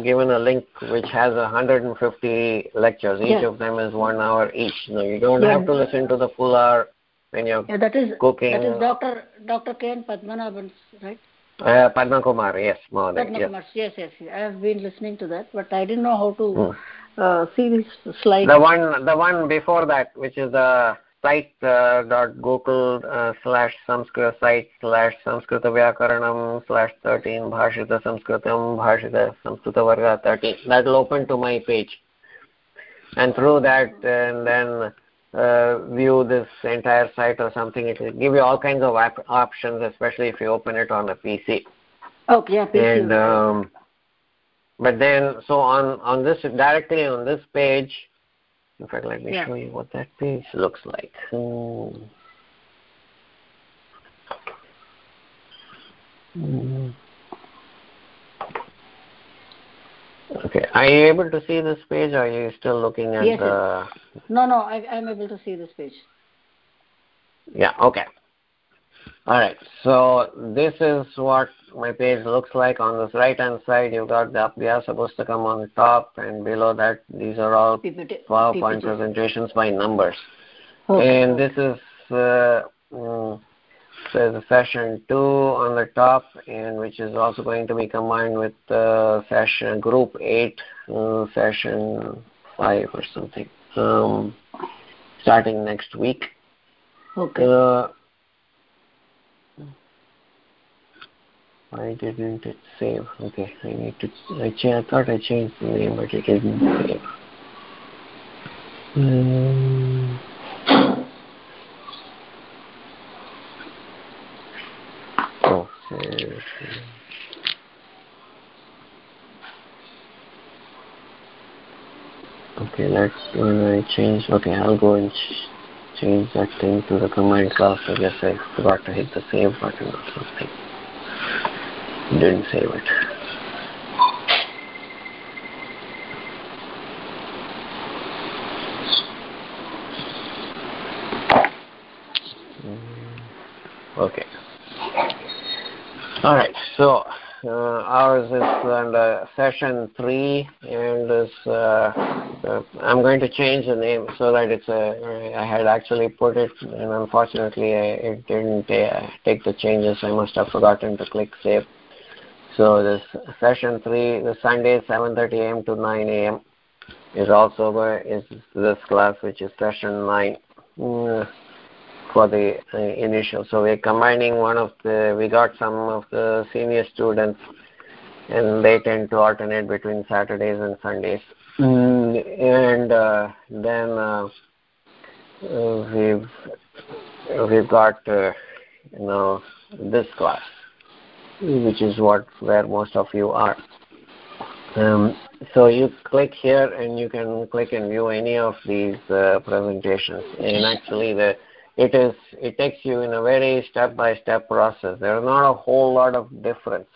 given a link which has 150 lectures. Each of them is one hour each. No, you don't have to listen to the full hour when you're yeah, that is, cooking. That is Dr. Dr. K. N. Padmanabhan, right? Uh, Padma Kumar, yes, more Padma yes. Kumar, yes, yes. I have been listening to that, but I didn't know how to hmm. uh, see this slide. The one, the one before that, which is the site uh, dot google uh, slash samskrita site slash samskrita vyakaranam slash 13 bhashita samskritam bhashita samskrita varga 13 that will open to my page and through that and then uh, view this entire site or something. It will give you all kinds of options, especially if you open it on a PC. Okay, yeah, PC. And um, but then, so on on this directly on this page, in fact, let me yeah. show you what that page looks like. Hmm. Okay. Are you able to see this page or are you still looking at yes, the... No, no, I, I'm able to see this page. Yeah, okay. All right, so this is what my page looks like. On this right-hand side, you've got the Abhyasa Pustakam on the top, and below that, these are all PPT, PowerPoint PPT. presentations by numbers. Okay. And this is uh, mm, there's a session 2 on the top and which is also going to be combined with uh, session group 8 uh, session 5 or something um, starting next week. Okay. Uh, why didn't it save. Okay i need to i, I thought i changed the name but it didn't save. Um, okay let's when I change okay I'll go and ch change that thing to the command class I guess I forgot to hit the save button or something. Didn't save it. Mm, okay. All right so uh, ours is under session three and is uh, uh, I'm going to change the name so that it's a I had actually put it and unfortunately I, it didn't uh, take the changes I must have forgotten to click save so this session three the Sunday 7:30 a.m. to 9 a.m. is also is this class which is session nine mm, for the uh, initial. So we're combining one of the, we got some of the senior students and they tend to alternate between Saturdays and Sundays. Mm, and uh, then uh, uh, we've we've got uh, you know this class, which is what where most of you are. Um, so you click here and you can click and view any of these uh, presentations. And actually, the it is it takes you in a very step by step process. There is not a whole lot of difference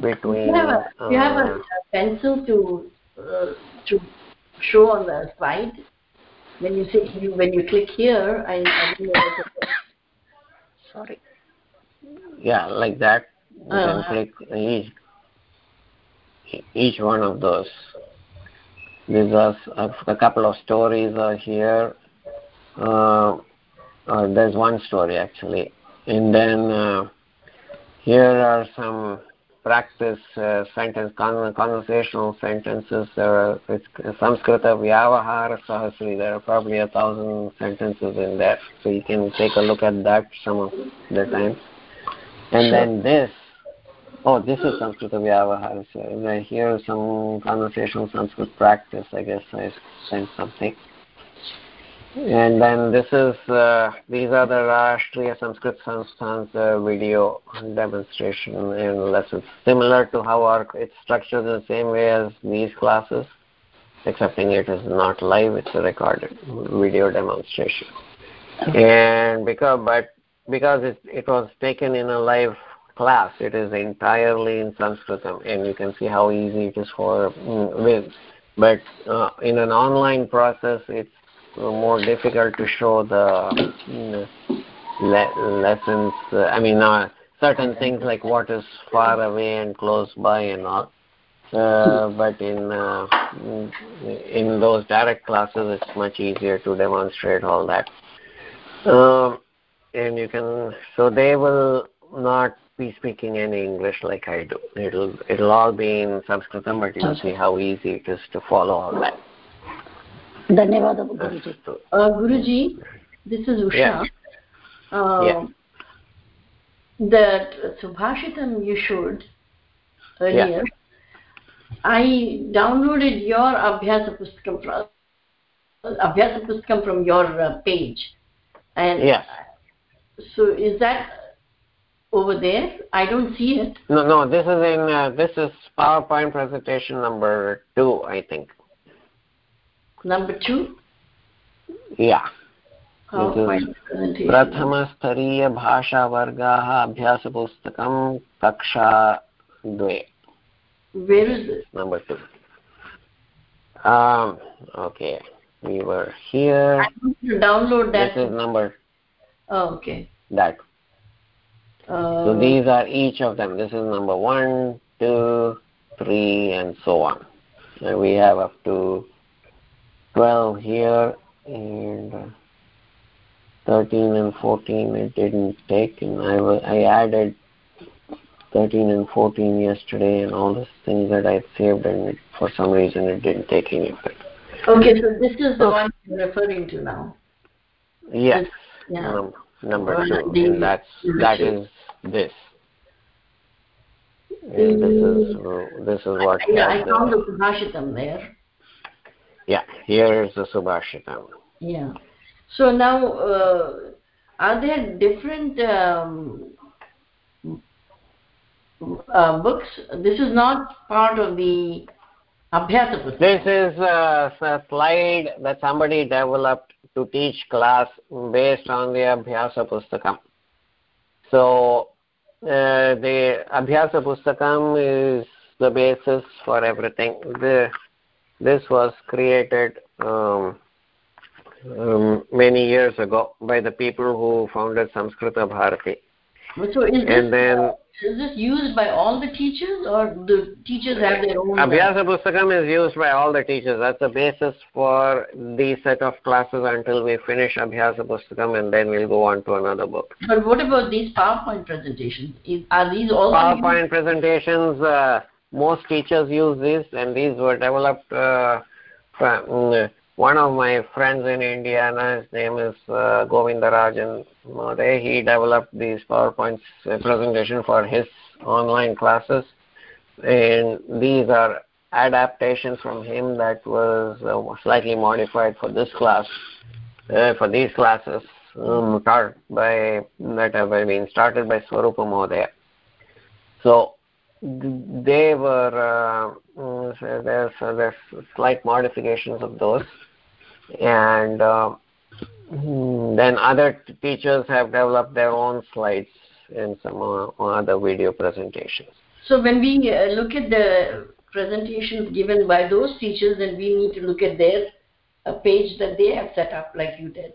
between. You have a, uh, you have a pencil to uh, to show on the slide when you say you when you click here. I, I don't know what it is. Sorry. yeah, like that. You Uh-huh. can click each each one of those. These are s- a couple of stories are here. Uh, uh, there's one story actually, and then uh, here are some practice uh, sentence con- conversational sentences. There are it's Samskrita Vyavahara Sahasri. There are probably a thousand sentences in there, so you can take a look at that some of the time. And then this Oh, this is Sanskrit Vyavahara. So here is some conversational Sanskrit practice. I guess I sent something. And then this is, uh, these are the Rashtriya Sanskrit Sansthan's uh, video demonstration and lessons. Similar to how our, it's structured in the same way as these classes, excepting it is not live, it's a recorded video demonstration. And because, but because it, it was taken in a live class. It is entirely in Sanskritam, and you can see how easy it is for mm, with. But uh, in an online process, it's uh, more difficult to show the le- lessons. Uh, I mean, uh, certain things like what is far away and close by and all. Uh, but in uh, in those direct classes, it's much easier to demonstrate all that. Um, and you can so they will not be speaking any English like I do. It'll it'll all be in Sanskritam, but you'll see how easy it is to follow all that. धन्यवाद guruji this is usha. Yeah. Uh, that subhashitam you should earlier. Yeah. i downloaded your abhyasa pustakam from abhyasa pustakam from your uh, page. And so is that over there? I don't see it. No no this is in uh, this is powerpoint presentation number 2 i think Number two? Yeah. PowerPoint presentation. प्रथमस्तरीयभाषावर्गाः अभ्यासपुस्तकं कक्षा द्वे Where is it? number two. Um, okay, we were here. I want to download This that. is number Oh, okay. that. Uh, So these are each of them. This is number one, two, three, and so on. And we have up to 12 here, and uh, 13 and 14 it didn't take, and I, I added 13 and 14 yesterday, and all the things that I saved, and it, for some reason it didn't take any of it. Okay, so this is the one you're referring to now. Yes, Yeah. num- number two, and that's that is this. And this is this is what Yeah, I has found the- Subhashitam there. Yeah, here is the Subhashitam. Yeah. So now, uh, are there different um, uh, books? This is not part of the Abhyasa Pustakam. This is uh, a slide that somebody developed to teach class based on the Abhyasa Pustakam. So uh, the Abhyasa Pustakam is the basis for everything. The, this was created um, um, many years ago by the people who founded Samskrita Bharati. So is this, And then is this used by all the teachers or the teachers have their own? Abhyasa Pustakam is used by all the teachers. That's the basis for the set of classes until we finish Abhyasa Pustakam and then we'll go on to another book. But what about these PowerPoint presentations? Is, are these also? PowerPoint presentations, uh, most teachers use these and these were developed uh, from, mm, one of my friends in Indiana, his name is uh, Govindarajan Mode, he developed these PowerPoint presentation for his online classes. And these are adaptations from him that was uh, slightly modified for this class, uh, for these classes, um, by, that have been started by Swarupa Modaya. So they were, uh, mm, there's, uh, there's slight modifications of those. And uh, mm, then other teachers have developed their own slides in some uh, other video presentations. So when we uh, look at the presentations given by those teachers, then we need to look at their page that they have set up, like you did.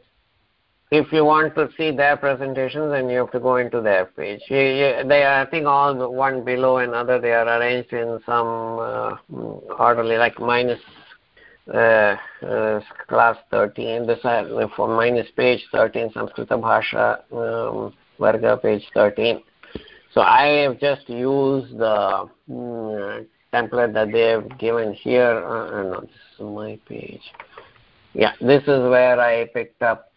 If you want to see their presentations, then you have to go into their page. You, you, they are, I think, all one below another. They are arranged in some uh, orderly, like minus uh, uh, class 13. This uh, for minus page 13, Samskrita Bhasha um, Varga page 13. So I have just used the mm, template that they have given here. Uh, no, this is my page. Yeah, this is where I picked up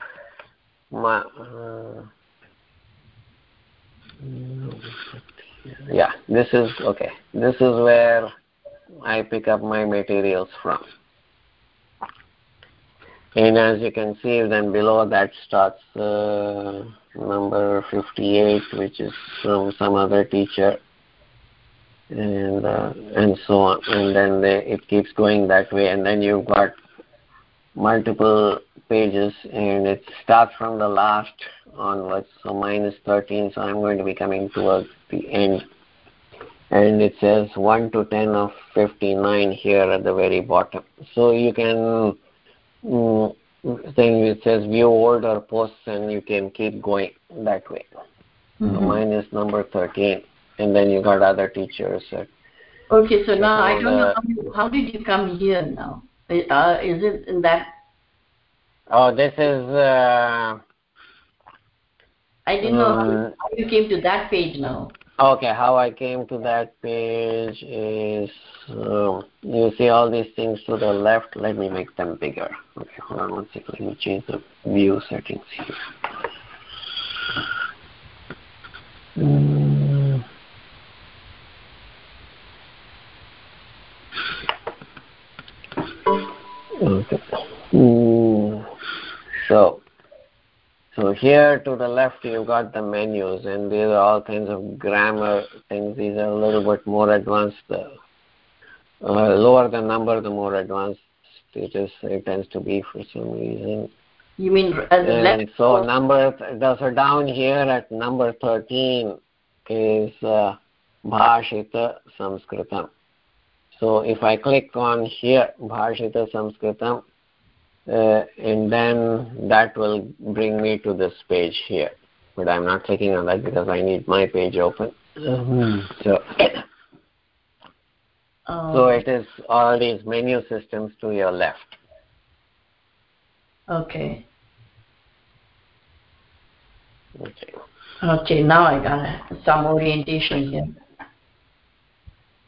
yeah, this is okay. This is where I pick up my materials from. And as you can see, then below that starts uh, number 58, which is from some other teacher, and uh, and so on. And then they, it keeps going that way, and then you've got multiple pages, and it starts from the last onwards, so minus 13. So I'm going to be coming towards the end. And it says 1 to 10 of 59 here at the very bottom. So you can mm, thing it says view older posts and you can keep going that way. Mm-hmm. So mine is number 13 and then you got other teachers. okay, so now I don't know how, how, did you come here now? Uh, is it in that? Oh, this is. Uh, I didn't know um, how you came to that page now. Okay, how I came to that page is um, you see all these things to the left. Let me make them bigger. Okay, hold on one second. Let me change the view settings here. So here to the left you've got the menus and these are all kinds of grammar things. These are a little bit more advanced. Uh, uh, lower the number, the more advanced it is. It tends to be for some reason. You mean as and so number so down here at number 13 is uh, Bhashita Samskritam. So if I click on here Bhashita Samskritam, uh, and then that will bring me to this page here. But I'm not clicking on that because I need my page open. Mm-hmm. so um, so it is all these menu systems to your left. Okay. Okay. Okay now I got some orientation here.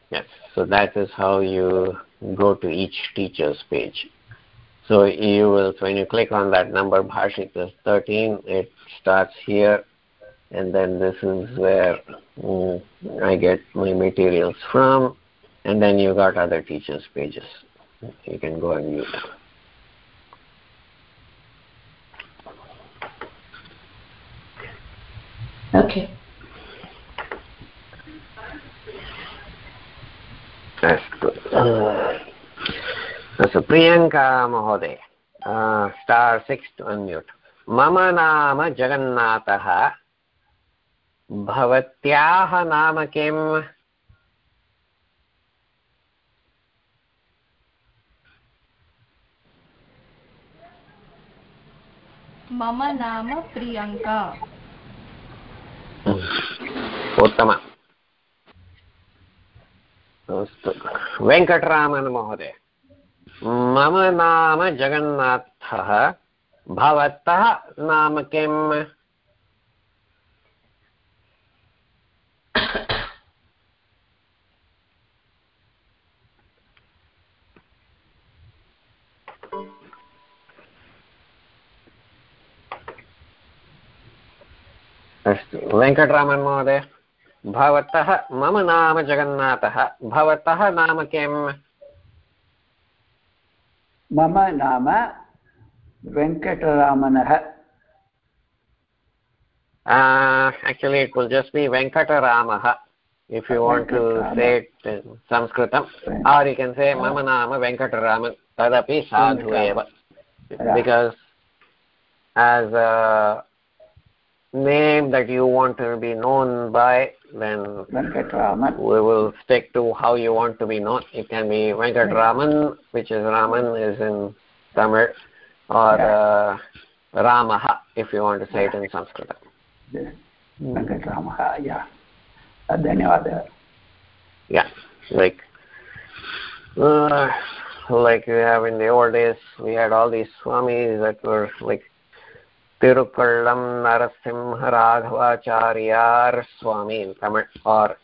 Yes. So that is how you go to each teacher's page so you will, when you click on that number, Bhashita 13, it starts here, and then this is where mm, I get my materials from, and then you got other teachers' pages. You can go and view them. Okay. That's good. Uh, अस्तु प्रियङ्का महोदय star six two unmute. मम नाम जगन्नाथः। भवत्याः नाम किम्? मम नाम प्रियङ्का। उत्तम। अस्तु। वेङ्कटरामन् महोदय। मम नाम जगन्नाथः, भवतः नाम किम्? अस्तु, वेङ्कटरामन् महोदय, भवतः मम नाम जगन्नाथः, भवतः नाम किम्? मम नाम वेङ्कटरामनः Uh, actually, it will just be Venkataramaha if you want to say it in Sanskritam. Or you can say Mama Nama Venkataraman. Tadapi sadhu eva. Because as a name that you want to be known by, then Venkatraman. we will stick to how you want to be known. It can be Venkatraman, which is Raman is in Tamil, or yeah. uh, Ramaha if you want to say yeah. it in Sanskrit. Yeah. Uh, Venkatramaha, yeah. Dhanyavada. Yeah, like uh, like we have in the old days, we had all these swamis that were like Tirukallam Narasimha Raghavacharya Swami in Tamil or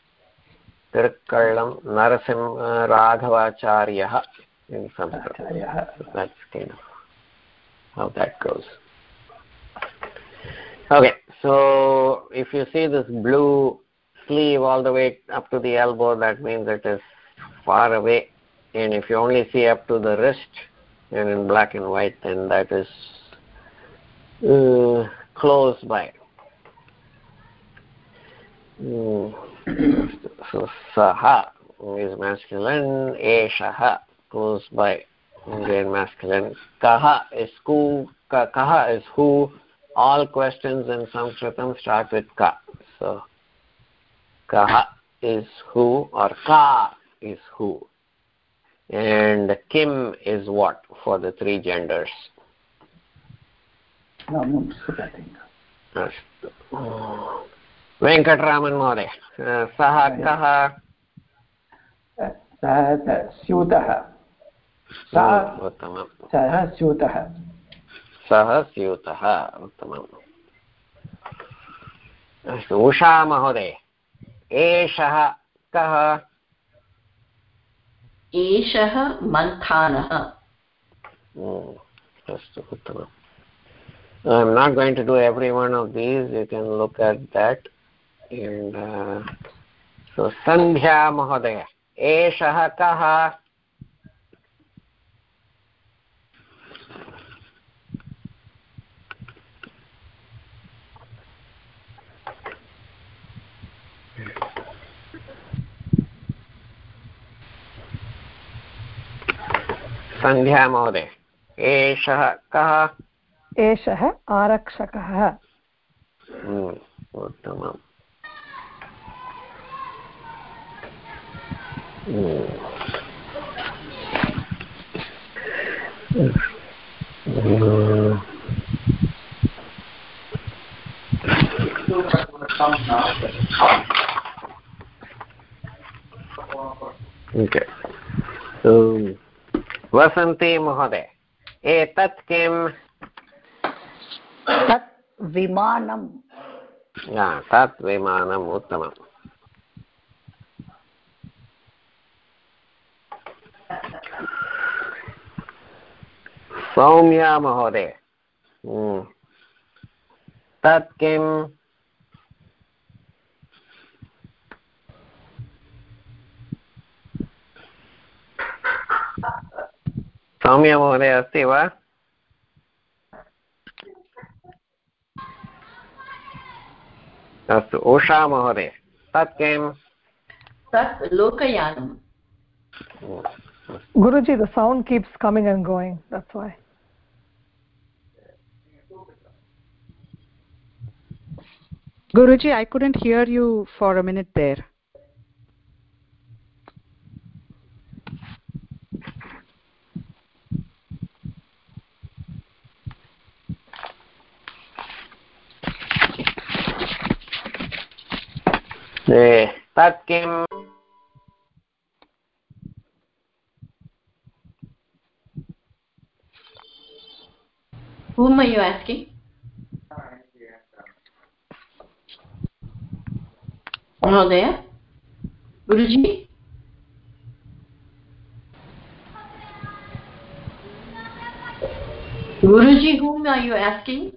Tirukallam Narasimha Raghavacharya in Sanskrit. आचार्यः So that's kind of how that goes. Okay, so if you see this blue sleeve all the way up to the elbow, that means it is far away. And if you only see up to the wrist and in black and white, then that is uh, close by. Mm. so saha is masculine, eshaha close by again masculine. Kaha is who, ka, kaha is who. All questions in Sanskritam start with ka. So kaha is who or ka is who. And kim is what for the three genders. अस्तु वेङ्कटरामन् महोदय सः कः? सः स्यूतः। सः सः स्यूतः। सः स्यूतः उत्तमम्। अस्तु उषा महोदय एषः कः? एषः मन्थानः। अस्तु उत्तमम्। I'm not going to do every one of these. You can look at that. And uh, so Sandhya Mahodaya. Eshaha kaha? सन्ध्या महोदय एषः कः एषः आरक्षकः। उत्तमम्। वसन्ति महोदय एतत् किम्? तत् विमानं तत् विमानम् उत्तमम्। सौम्या महोदय हम्म। तत् किम्? सौम्या महोदय अस्ति वा? अस्तु उषा महोदय तत् किम् तत् लोकयानम् Guruji, the sound keeps coming and going. That's why. Guruji, I couldn't hear you for a minute there. तत् किम् Whom are you asking? Mahodaya? Guruji? Guruji, whom are you asking?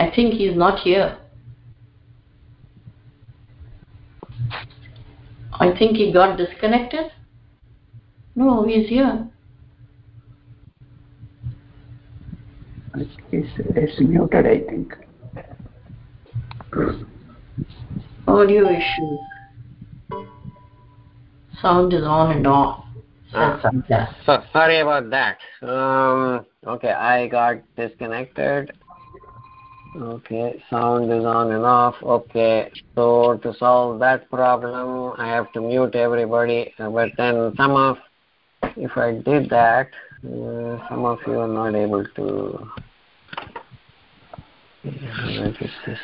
I think he's not here. I think he got disconnected. No, he's here. It's, it's, it's muted, I think. Audio issue. Sound is on and off. Ah. Says Sandhya. So sorry about that. Um, okay, I got disconnected. Okay, sound is on and off. Okay, so to solve that problem, I have to mute everybody. Uh, But then some of, if I did that, uh, some of you are not able to. Where is this?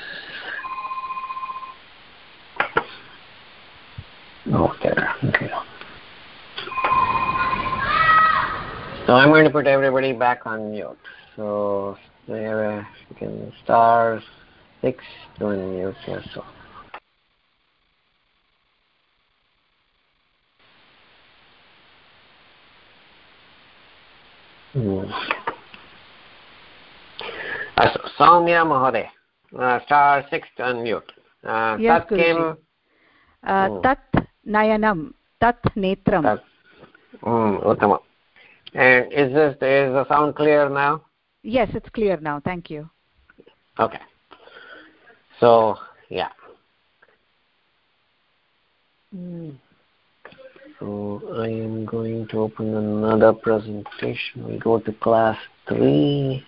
There. Okay. So I'm going to put everybody back on mute. So there uh, you can star six to unmute yourself. Hmm. अस्तु सौम्या महोदय star six two unmute Yes, तत् किं Guruji. Uh, Oh. tat nayanam, tat netram. तत् Hmm, उत्तमम् and is this is the sound clear now Yes, it's clear now. Thank you. okay. So yeah. Hmm. So i am going to open another presentation. We go to class 3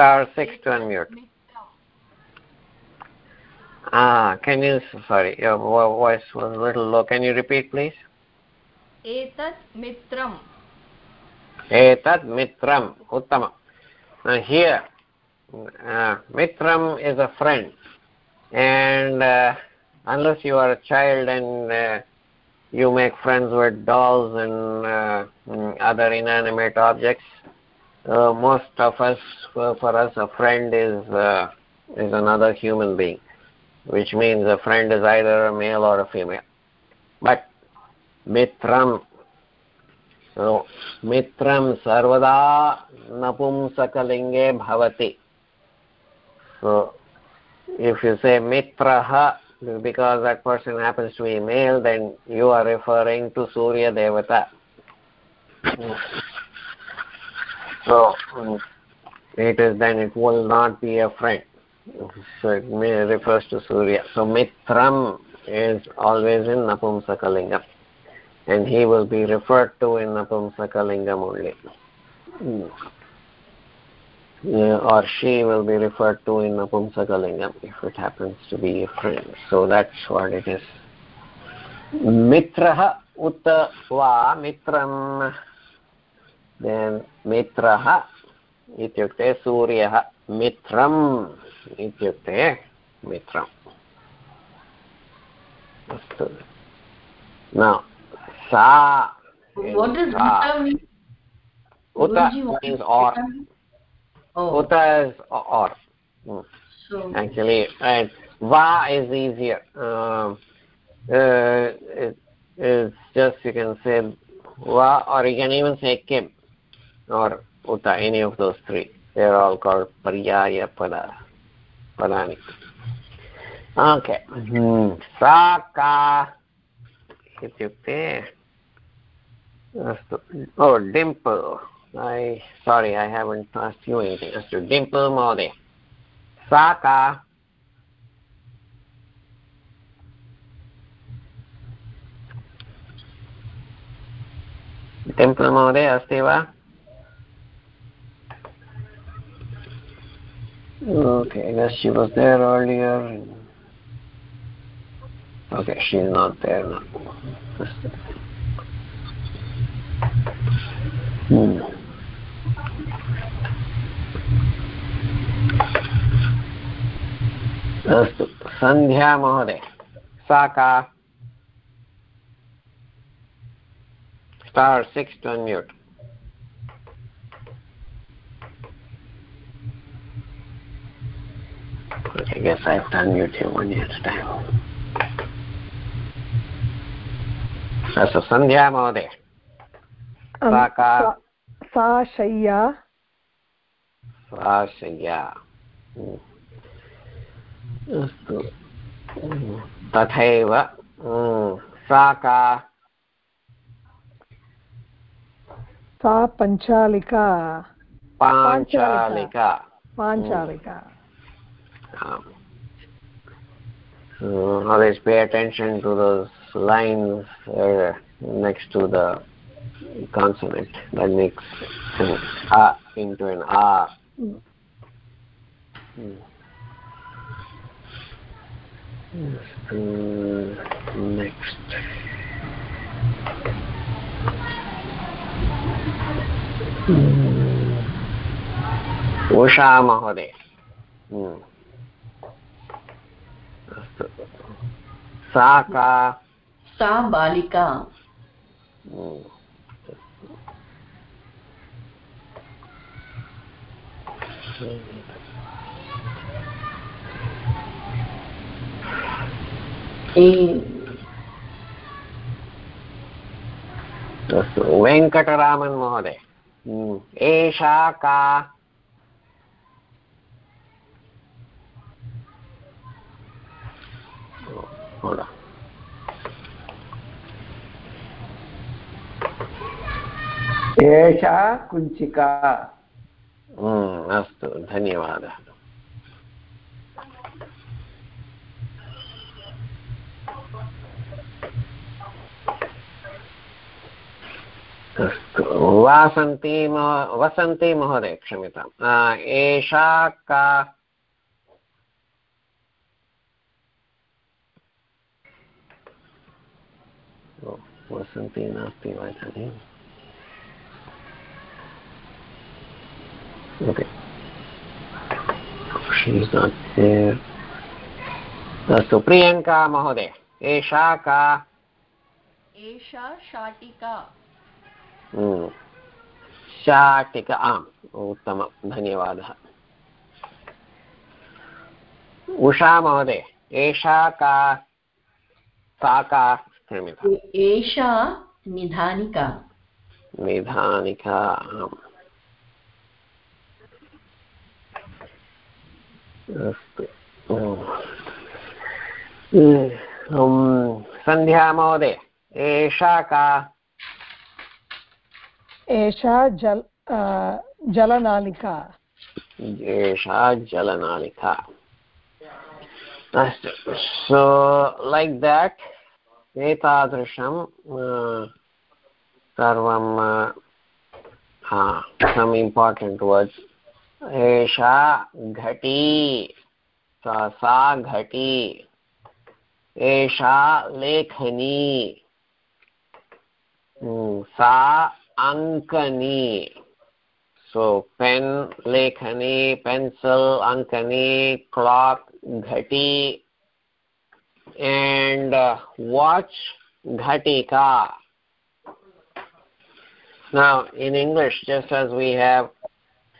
star six to unmute ah can you sorry your vo- voice was a little low can you repeat please एतत् मित्रम् etat mitram uttama now here uh, mitram is a friend and uh, unless you are a child and uh, you make friends with dolls and uh, mm, other inanimate objects uh, most of us for, for us a friend is uh, is another human being which means a friend is either a male or a female. But mitram so mitram sarvada napumsakalinge bhavati. So if you say mitraha because that person happens to be male then you are referring to surya devata so it is then it will not be a friend. So it may refers to surya. So mitram is always in napumsakalingam and he will be referred to in napumsakalingam only. Yeah, or she will be referred to in napumsakalingam if it happens to be a friend. So that's what it is. Mitrah uta va mitram then mitrah ityukte suryah mitram ityukte mitram अस्तु now sa is What does sa. Uta mean? uta Guruji, what means does or Uta mean? Oh, uta is or Hmm. so actually right va is easier um, uh, it, it's just you can say va or you can even say kim or uta any of those three they're all called paryaya pada padani okay hmm. sa ka ityukte अस्तु ओ डिम्पल् I sorry I haven't asked you anything अस्तु डिम्पल् महोदय सा का डिम्पल् महोदय अस्ति वा Okay, I guess she was there earlier. Okay, she's not there now. Hmm. अस्तु सन्ध्या महोदय सा का star six to unmute. I guess I have to unmute him one at a time. अस्तु सन्ध्या महोदय Um, सा का सा- सा शय्या सा शय्या हम्म। अस्तु हम्म। तथैव हम्म। सा का सा पञ्चालिका पाञ्चालिका पाञ्चालिका Um, so always pay attention to those lines uh, next to the consonant that makes an a into an a. Hmm. Yes, uh, next. Hmm. Usha महोदय Hmm. अस्तु सा का। सा बालिका। अस्तु। वेङ्कटरामन् महोदय। एषा का। On. एषा कुञ्चिका। हम्म, अस्तु धन्यवादः। अस्तु वासन्ती महो- वसन्ती महोदय क्षम्यताम्। एषा का वसन्ती नास्ति वा इदानीम् there. अस्तु प्रियङ्का महोदय एषा का एषा शाटिका शाटिका आम् उत्तमं धन्यवादः उषा महोदय एषा का सा का एषा निधानिका। निधानिका आम्। अस्तु। सन्ध्या महोदय एषा का? एषा जल जलनालिका। एषा जलनालिका। अस्तु। सो लैक् देट् एतादृशं सर्वं सम् इम्पार्टेण्ट् वर्ड्स् एषा घटी, सा घटी, एषा लेखनी सा अङ्कनी सो पेन् लेखनी, पेन्सिल् अङ्कनी, क्लाक् घटी and uh, watch ghatika. Now in english just as we have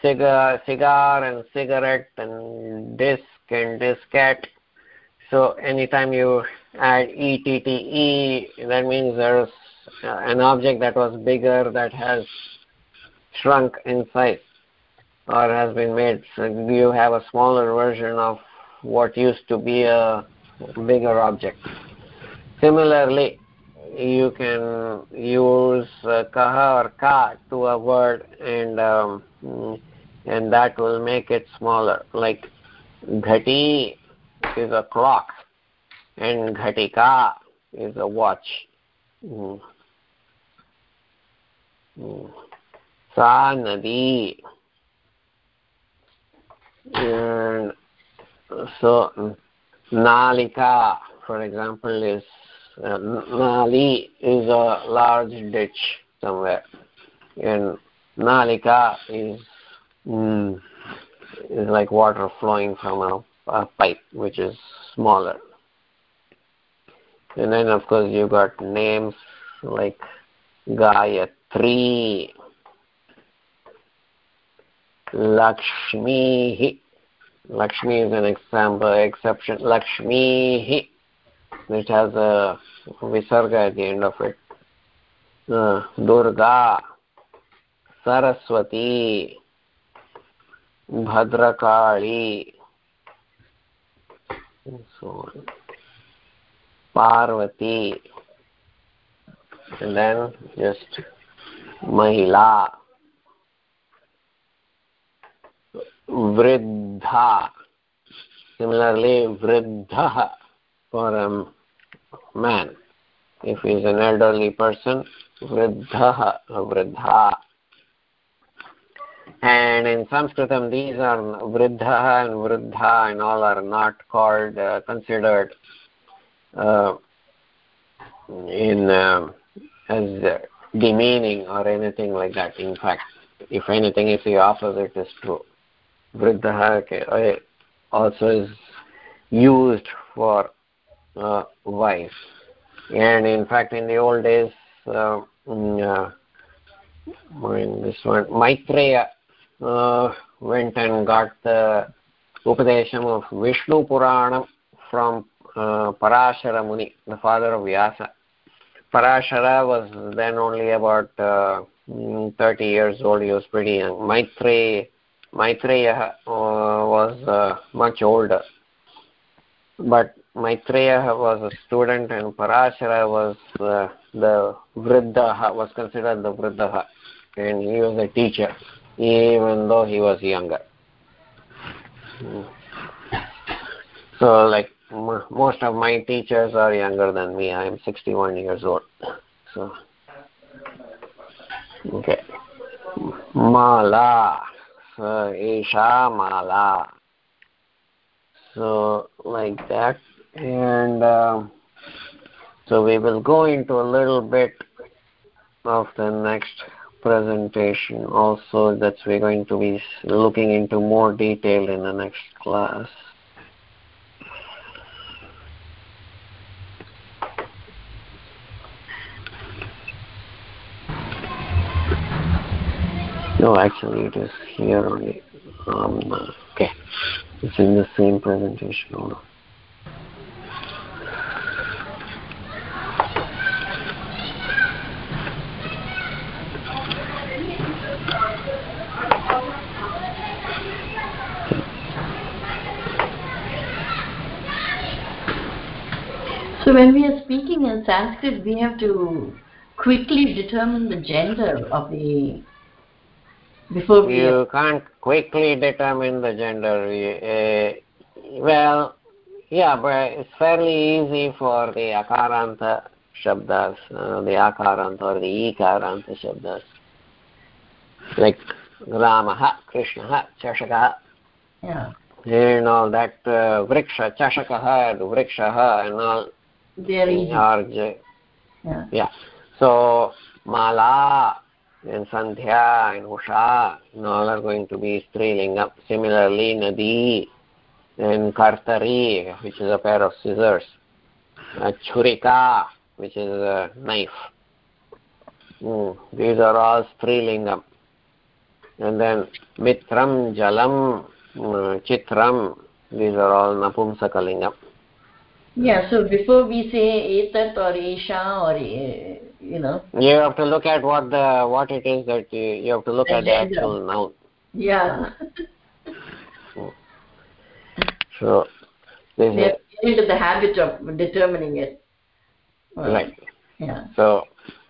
cigar cigar and cigarette and disc and diskette so anytime you add ette that means there's uh, an object that was bigger that has shrunk in size or has been made. So you have a smaller version of what used to be a bigger object similarly you can use uh, kaha or ka to a word and um, and that will make it smaller like ghati is a clock and ghatika is a watch mm. Mm. sa nadi and so nalika for example is uh, nali is a large ditch somewhere. And nalika is mm, is like water flowing from a, a pipe which is smaller. And then of course you've got names like gayatri lakshmi lakshmi is an example exception lakshmi which has a visarga at the end of it uh, durga saraswati bhadrakali and so on parvati and then just mahila vriddha similarly vriddha for a man. If he is an elderly person vriddha and in sanskritam these are vriddha and vriddha and all are not called uh, considered uh, in uh, as demeaning or anything like that. In fact if anything if the opposite is true vriddha also is used for uh, wife. And in fact in the old days uh, mm, uh, in this one maitreya uh, went and got the upadesham of vishnu puranam from uh, parashara muni the father of vyasa. Parashara was then only about uh, mm, 30 years old. He was pretty young. Maitreya maitreya uh, was uh, much older but Maitreya was a student and Parashara was uh, the Vriddha, was considered the Vriddha and he was a teacher even though he was younger. So like most of my teachers are younger than me. I am 61 years old. So okay. Mala. So Isha Mala. So like that and uh, so we will go into a little bit of the next presentation also that we're going to be looking into more detail in the next class. No, actually it is here only. Um, okay, it's in the same presentation. Hold on. So when we are speaking in Sanskrit, we have to quickly determine the gender of the before we. You can't quickly determine the gender. Uh, well, yeah, but it's fairly easy for the akaranta shabdas, uh, the akaranta or the ikaranta shabdas, like Ramaha, Krishnaha, Chashakaha. Yeah. And all that uh, vriksha, chashakaha, vrikshaha, and all They are easy. are j- Yeah. yeah. So Mala and Sandhya and Usha and all are going to be Strilingam. Similarly, Nadi and Kartari, which is a pair of scissors. Uh, Churika, which is a knife. Mm, these are all Strilingam. And then Mitram, Jalam, mm, Chitram, these are all Napumsakalingam Yeah. So before we say etat or isha or eh, you know, You have to look at what the what it is that you, you have to look The at the gender. actual noun. yeah. So this we is are into the habit of determining it. right. Yeah. So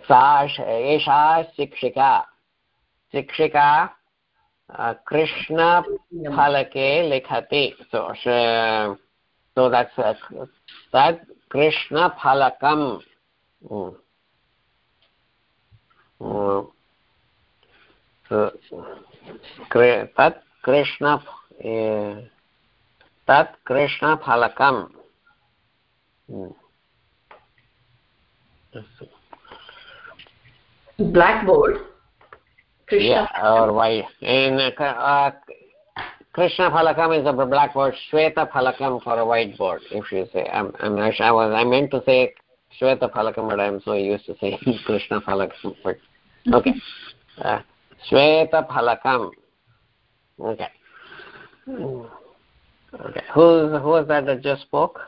सा श- एषा शिक्षिका शिक्षिका uh, कृष्णफलके लिखति so sh- so that's a, that krishna phalakam mm. Mm. So, तत् कृष्ण तत् कृष्णफलकम् blackboard or why in uh, krishna phalakam is a blackboard shweta phalakam for a whiteboard if you say. I'm i'm sure. I was i meant to say shweta phalakam but i'm so used to saying krishna phalakam. But okay. Uh, shweta phalakam. Okay. Okay. Who who was that that just spoke?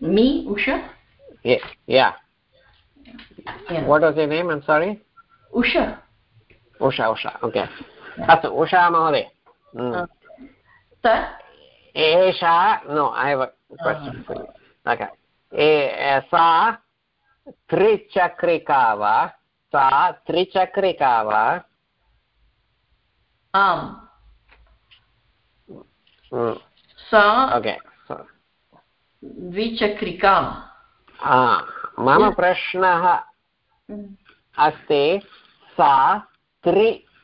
Me usha? Yeah yeah. Yeah. what was your name? I'm sorry. Usha. Usha usha. Okay अस्तु उषा महोदय। tat एषा no okay. सा त्रिचक्रिका वा? सा त्रिचक्रिका वा? आम्। सा okay द्विचक्रिका। मम प्रश्नः अस्ति सा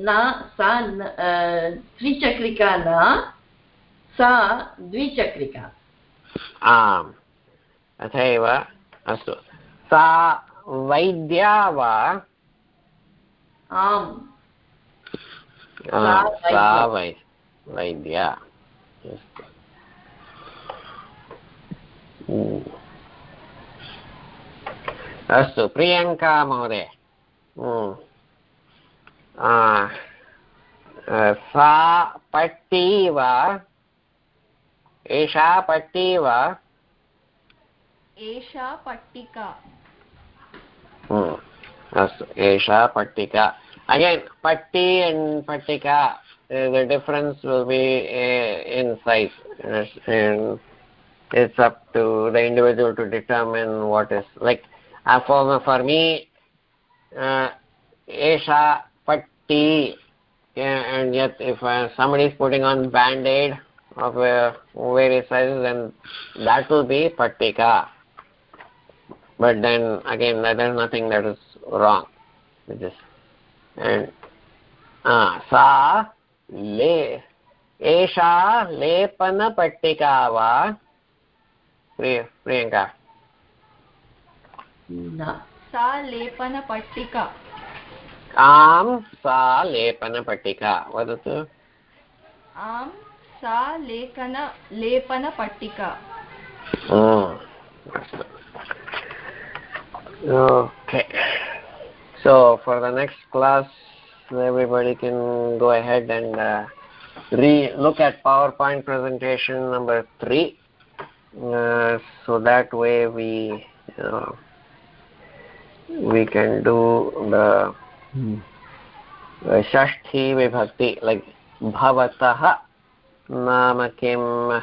न सा त्रिचक्रिका न सा द्विचक्रिका। आम्। तथैव अस्तु। सा वैद्या वा? आम्। सा वै वैद्या। अस्तु। प्रियङ्का महोदय। सा पट्टी वा एषा पट्टी वा एषा पट्टिका अस्तु एषा पट्टिका again patti and pattika uh, the difference will be uh, in size and it's up to the individual to determine what is like uh, for for me uh, esha T, yeah, and yet if uh, somebody is putting on band-aid of uh, various sizes, then that will be patika. But then again, there is nothing that is wrong with this. And uh, sa le esha lepana wa. va priyanka. No. Sa lepana pattika. आं सा लेपनपट्टिका वदतु आं सा लेखन लेपनपट्टिका okay so for the next class everybody can go ahead and uh, re look at powerpoint presentation number 3 uh, so that way we uh, we can do the षष्ठी विभक्ति like भवतः नाम किम्?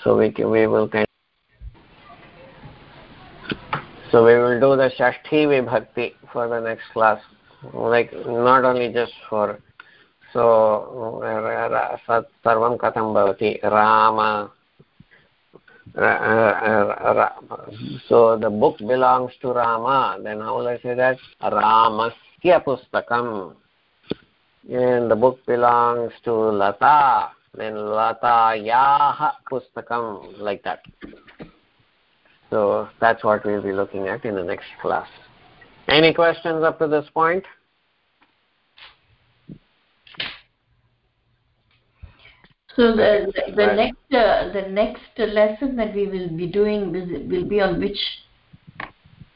So we will do the षष्ठी विभक्ति for the next class like not only just for so सर्वं कथं भवति Rama so the book belongs to rama. Then how will i say that? Ramasya pustakam and the book belongs to lata. Then Lata latayah pustakam like that. So that's what we'll be looking at in the next class. Any questions up to this point so the the, the right. next uh, the next lesson that we will be doing will, will be on which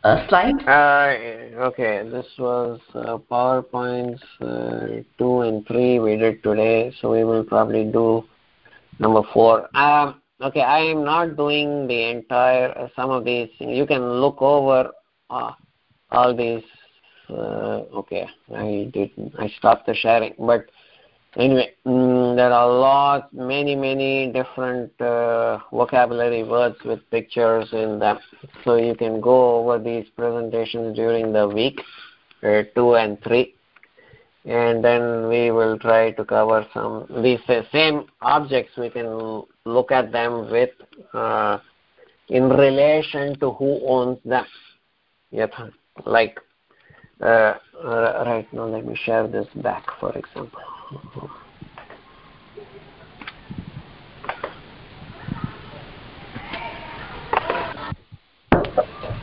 uh, slide? Uh, okay this was uh, powerpoints uh, 2 and 3 we did today so we will probably do number 4 um, okay i am not doing the entire uh, some of these you can look over uh, all these uh, okay i did i stopped the sharing but anyway mm, there are lots many many different uh, vocabulary words with pictures in them. So you can go over these presentations during the week uh, 2 and 3 and then we will try to cover some these same objects we can look at them with uh, in relation to who owns them. Like uh, uh, right now let me share this back for example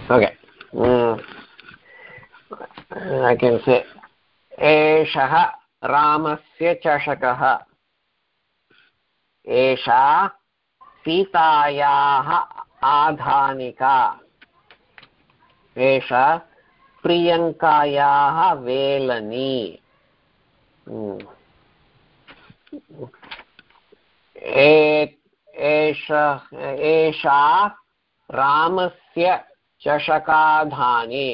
okay. Mm. i can एषः रामस्य चषकः एषा सीतायाः आधानिका एषा प्रियङ्कायाः वेलनी एषा रामस्य चषकाधाने।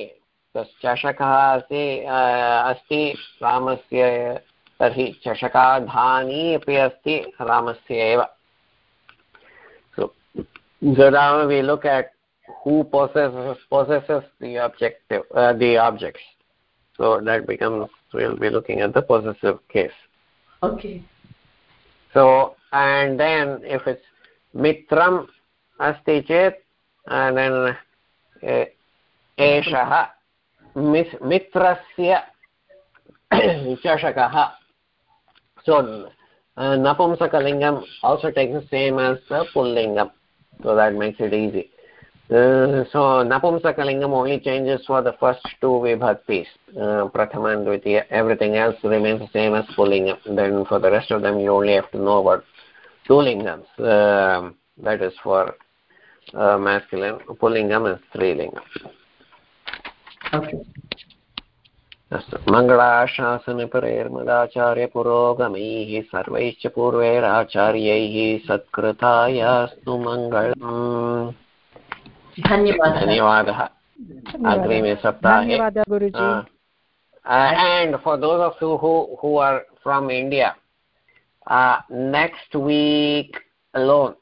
चषकः अस्ति अस्ति रामस्य तर्हि चषकाधानी अपि अस्ति रामस्य एव। Rama we who possess the objective so that become looking at the possessive so and then if it's मित्रम् अस्ति चेत् एषः मित्रस्य चषकः so uh, napumsakalingam also takes the same as the pullingam so that makes it easy uh, so napumsakalingam only changes for the first two vibhaktis uh, prathama and dvitiya everything else remains the same as pullingam then for the rest of them you only have to know about two lingams uh, that is for uh, masculine pullingam and strilingam अस्तु मङ्गलाशासनपरैर्मदाचार्यपुरोगमैः सर्वैश्च पूर्वैराचार्यैः सत्कृतायास्तु मङ्गलम् धन्यवादः अग्रिमे सप्ताहे and for those of you who who are from india uh, next week alone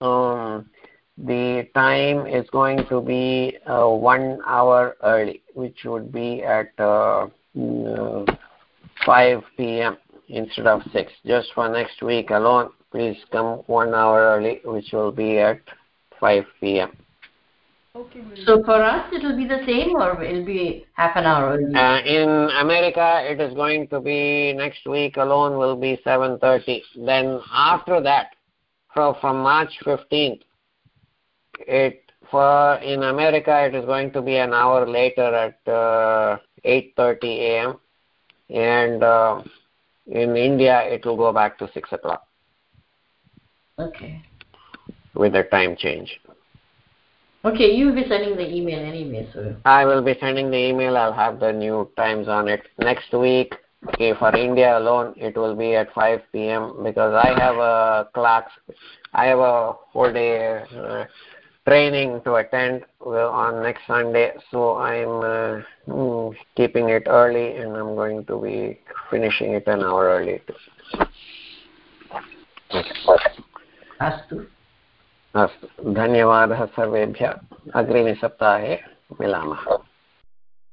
um, the time is going to be uh, one hour early, which would be at uh, uh, 5 p.m. instead of 6. Just for next week alone, please come one hour early, which will be at 5 p.m. Okay. So for us, it will be the same, or it will be half an hour early? Uh, in America, it is going to be next week alone will be 7:30. Then after that, from from March 15th, it for in America it is going to be an hour later at uh, 8:30 a.m. and uh, in India it will go back to six o'clock. Okay. With a time change. Okay, you will be sending the email anyway, so. I will be sending the email. I'll have the new times on it next week. Okay, for India alone, it will be at 5 p.m. because I have a class. I have a whole day. Uh, training to attend on next Sunday, so I'm uh, mm, keeping it early and I'm going to be finishing it an hour early. अस्तु अस्तु धन्यवादः सर्वेभ्यः अग्रिमे सप्ताहे मिलामः